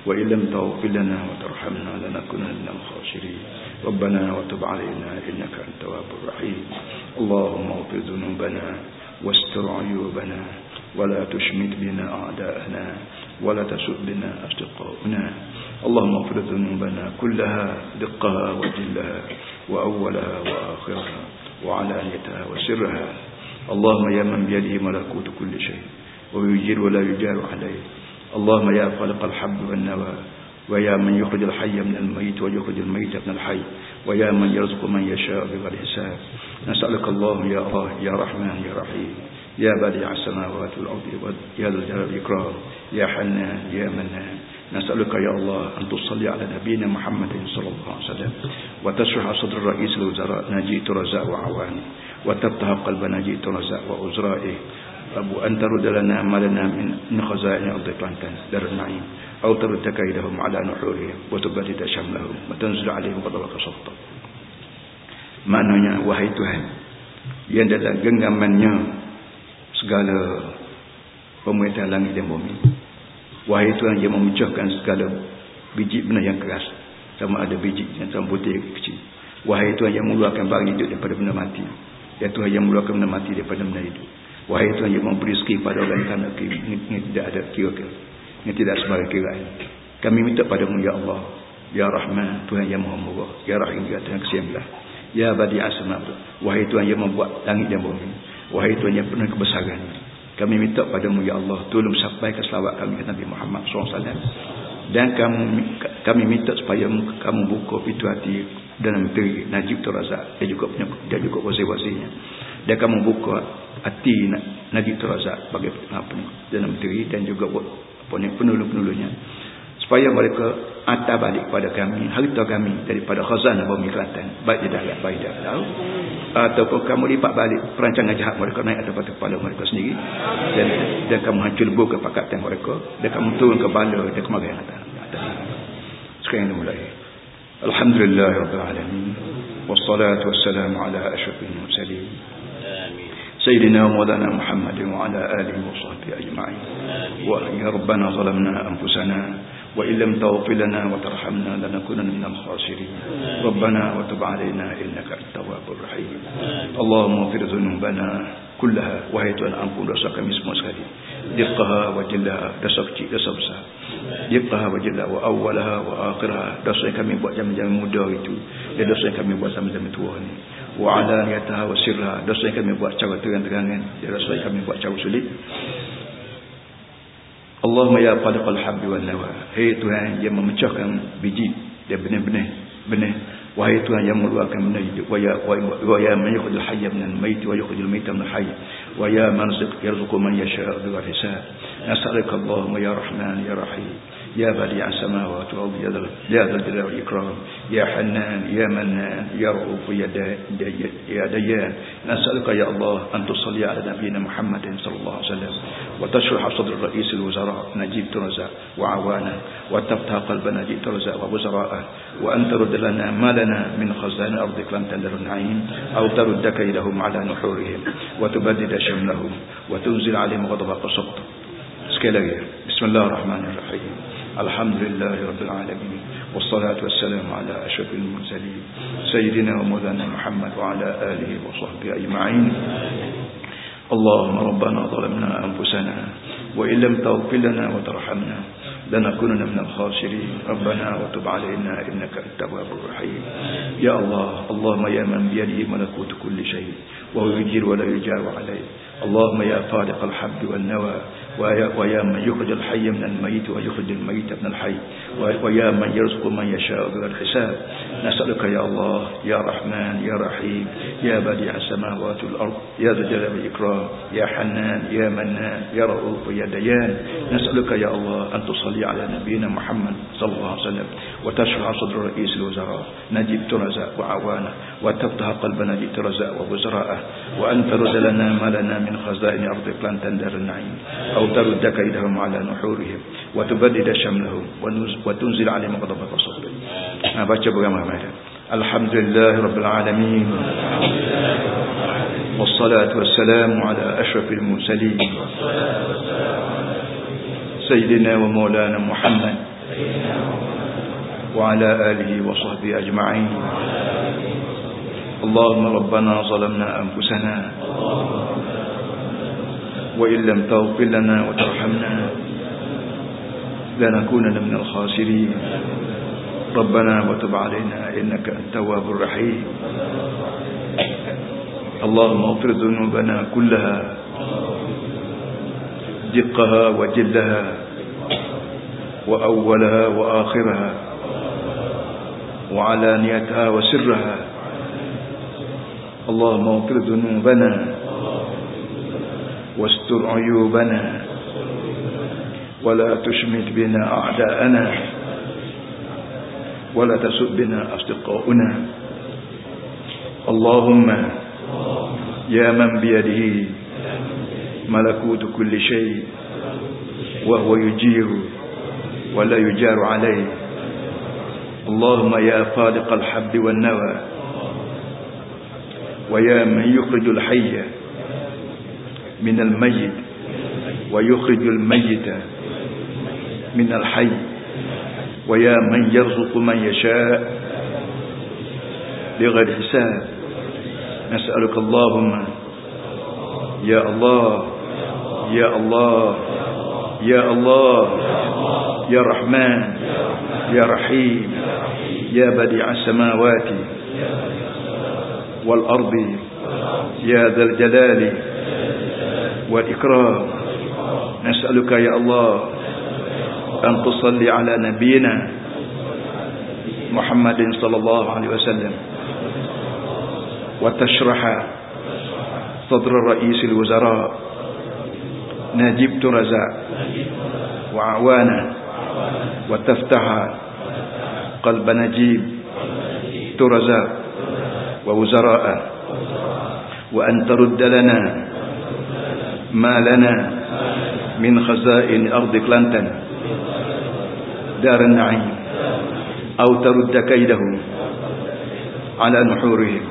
وإن لم تغفر لنا وترحمنا لنكونن من الخاسرين. ربنا وتب علينا إنك أنت التواب الرحيم. اللهم اغفر ذنوبنا واستر عيوبنا ولا تشمت بنا أعداءنا ولا تسؤ بنا أصدقاؤنا اللهم اغفر ذنوبنا كلها دقها وجلها وأولها وآخرها وعلانيتها وسرها. اللهم يا من بيده ملكوت كل شيء ويجير ولا يجار عليه. اللهم يا خالق الحب والنوى ويا من يخرج الحي من الميت ويخرج الميت من الحي ويا من يرزق من يشاء بغير حساب. نسألك الله يا الله يا رحمن يا رحيم يا بديع السماوات والأرض يا ذا الجلال والإكرام يا حنان يا منان. نسألك يا الله أن تصلي على نبينا محمد صلى الله عليه وسلم وتشرح صدر رئيس الوزراء نجيت رزاء وعوان وتفتح قلب نجيت رزاء وأزرائه أبو أن ترد لنا ما لنا من خزائن أرض كلانتان دار النعيم أو ترد كيدهم على نحورهم وتبدد شملهم وتنزل عليهم غضبك سلطا maknanya wahai Tuhan yang dalam genggamannya segala pemerintah langit dan bumi wahai Tuhan yang memecahkan segala biji benda yang keras sama ada biji yang sama putih kecil wahai Tuhan yang mengeluarkan barang hidup daripada benda mati ya Tuhan yang mengeluarkan benda mati daripada benda hidup Wahai Tuhan yang memberi rezeki pada orang yang tanah kiri. Ini, tidak ada kira-kira. Ini tidak sebagai kiraan. Kami minta padamu ya Allah. Ya Rahman Tuhan yang maha murah. Ya Rahim ya Tuhan kesiamlah. Ya Badi Asma. Wahai Tuhan yang membuat langit dan bumi. Wahai Tuhan yang penuh kebesaran. Kami minta padamu ya Allah. Tolong sampai ke selawat kami ke Nabi Muhammad SAW. Dan kami, kami minta supaya kamu buka pintu hati dalam negeri Najib Turazak. Dia juga punya dia juga wazir-wazirnya dan kamu buka hati Nabi Turazak bagi apa ni dalam diri dan juga apa ni penolong-penolongnya. Supaya mereka atas balik pada kami harta kami daripada khazanah bumi Kelantan. Baik di dalam baik di dalam ataupun kamu lipat balik perancangan jahat mereka naik atas kepala mereka sendiri. Dan dan kamu hancur lebur ke pakatan mereka. Dan kamu turun ke bala dan kemarin atas, atas. sekarang ini mulai. Alhamdulillah Rabbil Alamin. Wassalatu wassalamu ala ashrafil mursalin سيدنا ومولانا محمد وعلى آله وصحبه أجمعين. ويا ربنا ظلمنا أنفسنا وإن لم تغفر لنا وترحمنا لنكونن من الخاسرين. ربنا وتب علينا إنك التواب الرحيم. اللهم اغفر ذنوبنا كلها. وهي أن أنكون رسك مسمى سكري دقها وجلها دسكتي دسبسا دقها وجلها وأولها وآخرها. دسك itu dan dosa yang kami buat sama-sama tua ni wa ala niyataha wa sirra dosa yang kami buat cara terang-terangan. Ya yang kami buat cara sulit. Allahumma ya qadqal habbi wal nawa hai tuhan yang memecahkan biji dan benih-benih benih. Wahai tuhan yang mengeluarkan benda hidup. Wa ya wa ya man yakhudul hayya minal mayt wa yakhudul mayta minal hayy. Wa ya man yarzuqu man yasha'u bi hisab nas'aluka Allahumma ya rahman ya rahim. يا بديع السماوات والأرض يا ذا الجلال والإكرام يا حنان يا منان يا رؤوف يا, يا ديان. نسألك يا الله أن تصلي على نبينا محمد صلى الله عليه وسلم وتشرح صدر رئيس الوزراء نجيب ترزا وعوانا وتفتح قلب نجيب ترزا ووزراءه وأن ترد لنا ما لنا من خزان أرضك لن تندر النعيم أو ترد كيدهم على نحورهم وتبدد شملهم وتنزل عليهم غضبك وسقطك بسم الله الرحمن الرحيم الحمد لله رب العالمين والصلاة والسلام على أشرف المرسلين سيدنا ومولانا محمد وعلى آله وصحبه أجمعين اللهم ربنا ظلمنا أنفسنا وإن لم تغفر لنا وترحمنا لنكونن من الخاسرين ربنا وتب علينا إنك التواب الرحيم يا الله اللهم يا من بيده ملكوت كل شيء وهو يجير ولا يجار عليه اللهم يا فارق الحب والنوى ويا من يخرج الحي من الميت ويخرج الميت من الحي. ويا من يرزق من يشاء بغير حساب. نسألك يا الله يا رحمن يا رحيم يا بديع السماوات والأرض يا ذا الجلال والإكرام يا حنان يا منان يا رؤوف يا ديان. نسألك يا الله أن تصلي على نبينا محمد صلى الله عليه وسلم وتشرع صدر رئيس الوزراء. نجيب ترزاء وعوانه وتفتح قلب نجيب ترزاء ووزراءه. وأن ترد لنا ما لنا من خزائن أرضك لن تندر النعيم. ترد كيدهم على نحورهم وتبدد شملهم وتنزل عليهم غضبك وصبرك أنا baca bersama الحمد لله رب العالمين. والصلاة والسلام على أشرف المرسلين. سيدنا ومولانا محمد. وعلى آله وصحبه أجمعين. اللهم ربنا ظلمنا أنفسنا. وإن لم تغفر لنا وترحمنا لنكونن من الخاسرين. ربنا وتب علينا إنك التواب الرحيم. اللهم اغفر ذنوبنا كلها دقها وجلها وأولها وآخرها وعلانيتها وسرها. اللهم اغفر ذنوبنا واستر عيوبنا ولا تشمت بنا أعداءنا ولا تسب بنا أصدقاؤنا. اللهم يا من بيده ملكوت كل شيء وهو يجير ولا يجار عليه. اللهم يا خالق الحب والنوى ويا من يخرج الحي من الميت ويخرج الميت من الحي. ويا من يرزق من يشاء بغير حساب. نسألك اللهم يا الله يا الله يا الله يا رحمن يا رحيم يا بديع السماوات والأرض يا ذا الجلال والإكرام. نسألك يا الله أن تصلي على نبينا محمد صلى الله عليه وسلم وتشرح صدر رئيس الوزراء نجيب ترزا وعوانا وتفتح قلب نجيب ترزا ووزراء وأن ترد لنا ما لنا من خزائن أرض كلانتن دار النعيم. أو ترد كيدهم على نحورهم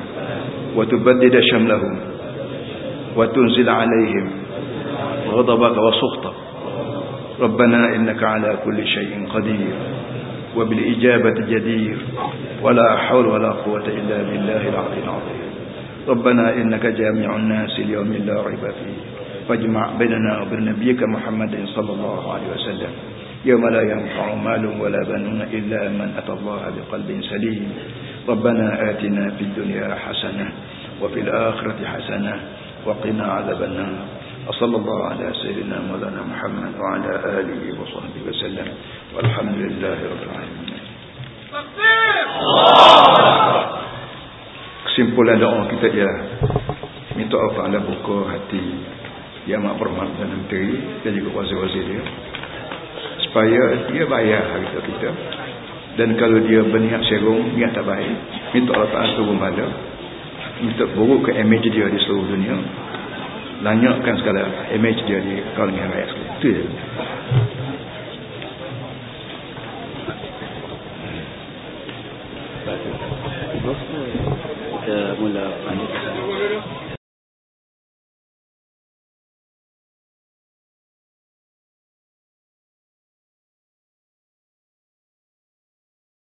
وتبدد شملهم وتنزل عليهم غضبك وسخطك. ربنا إنك على كل شيء قدير وبالإجابة جدير. ولا حول ولا قوة إلا بالله العلي العظيم. ربنا إنك جامع الناس اليوم لا ريب فيه. فاجمع بيننا وبين نبيك محمد صلى الله عليه وسلم. يوم لا ينفع مال ولا بنون إلا من أتى الله بقلب سليم. ربنا آتنا في الدنيا حسنة وفي الآخرة حسنة وقنا عذاب النار. وصلى الله على سيدنا مولانا محمد وعلى آله وصحبه وسلم. والحمد لله رب العالمين. Kesimpulan doa kita ya minta Allah Taala buka hati Yang amat berhormat menteri dan juga wazir-wazir dia. Supaya dia bayar harta kita. Dan kalau dia berniat serong, niat tak baik, minta Allah Ta'ala turun pada, minta buruk ke image dia di seluruh dunia, lanyakkan segala image dia di kalangan rakyat. Itu je.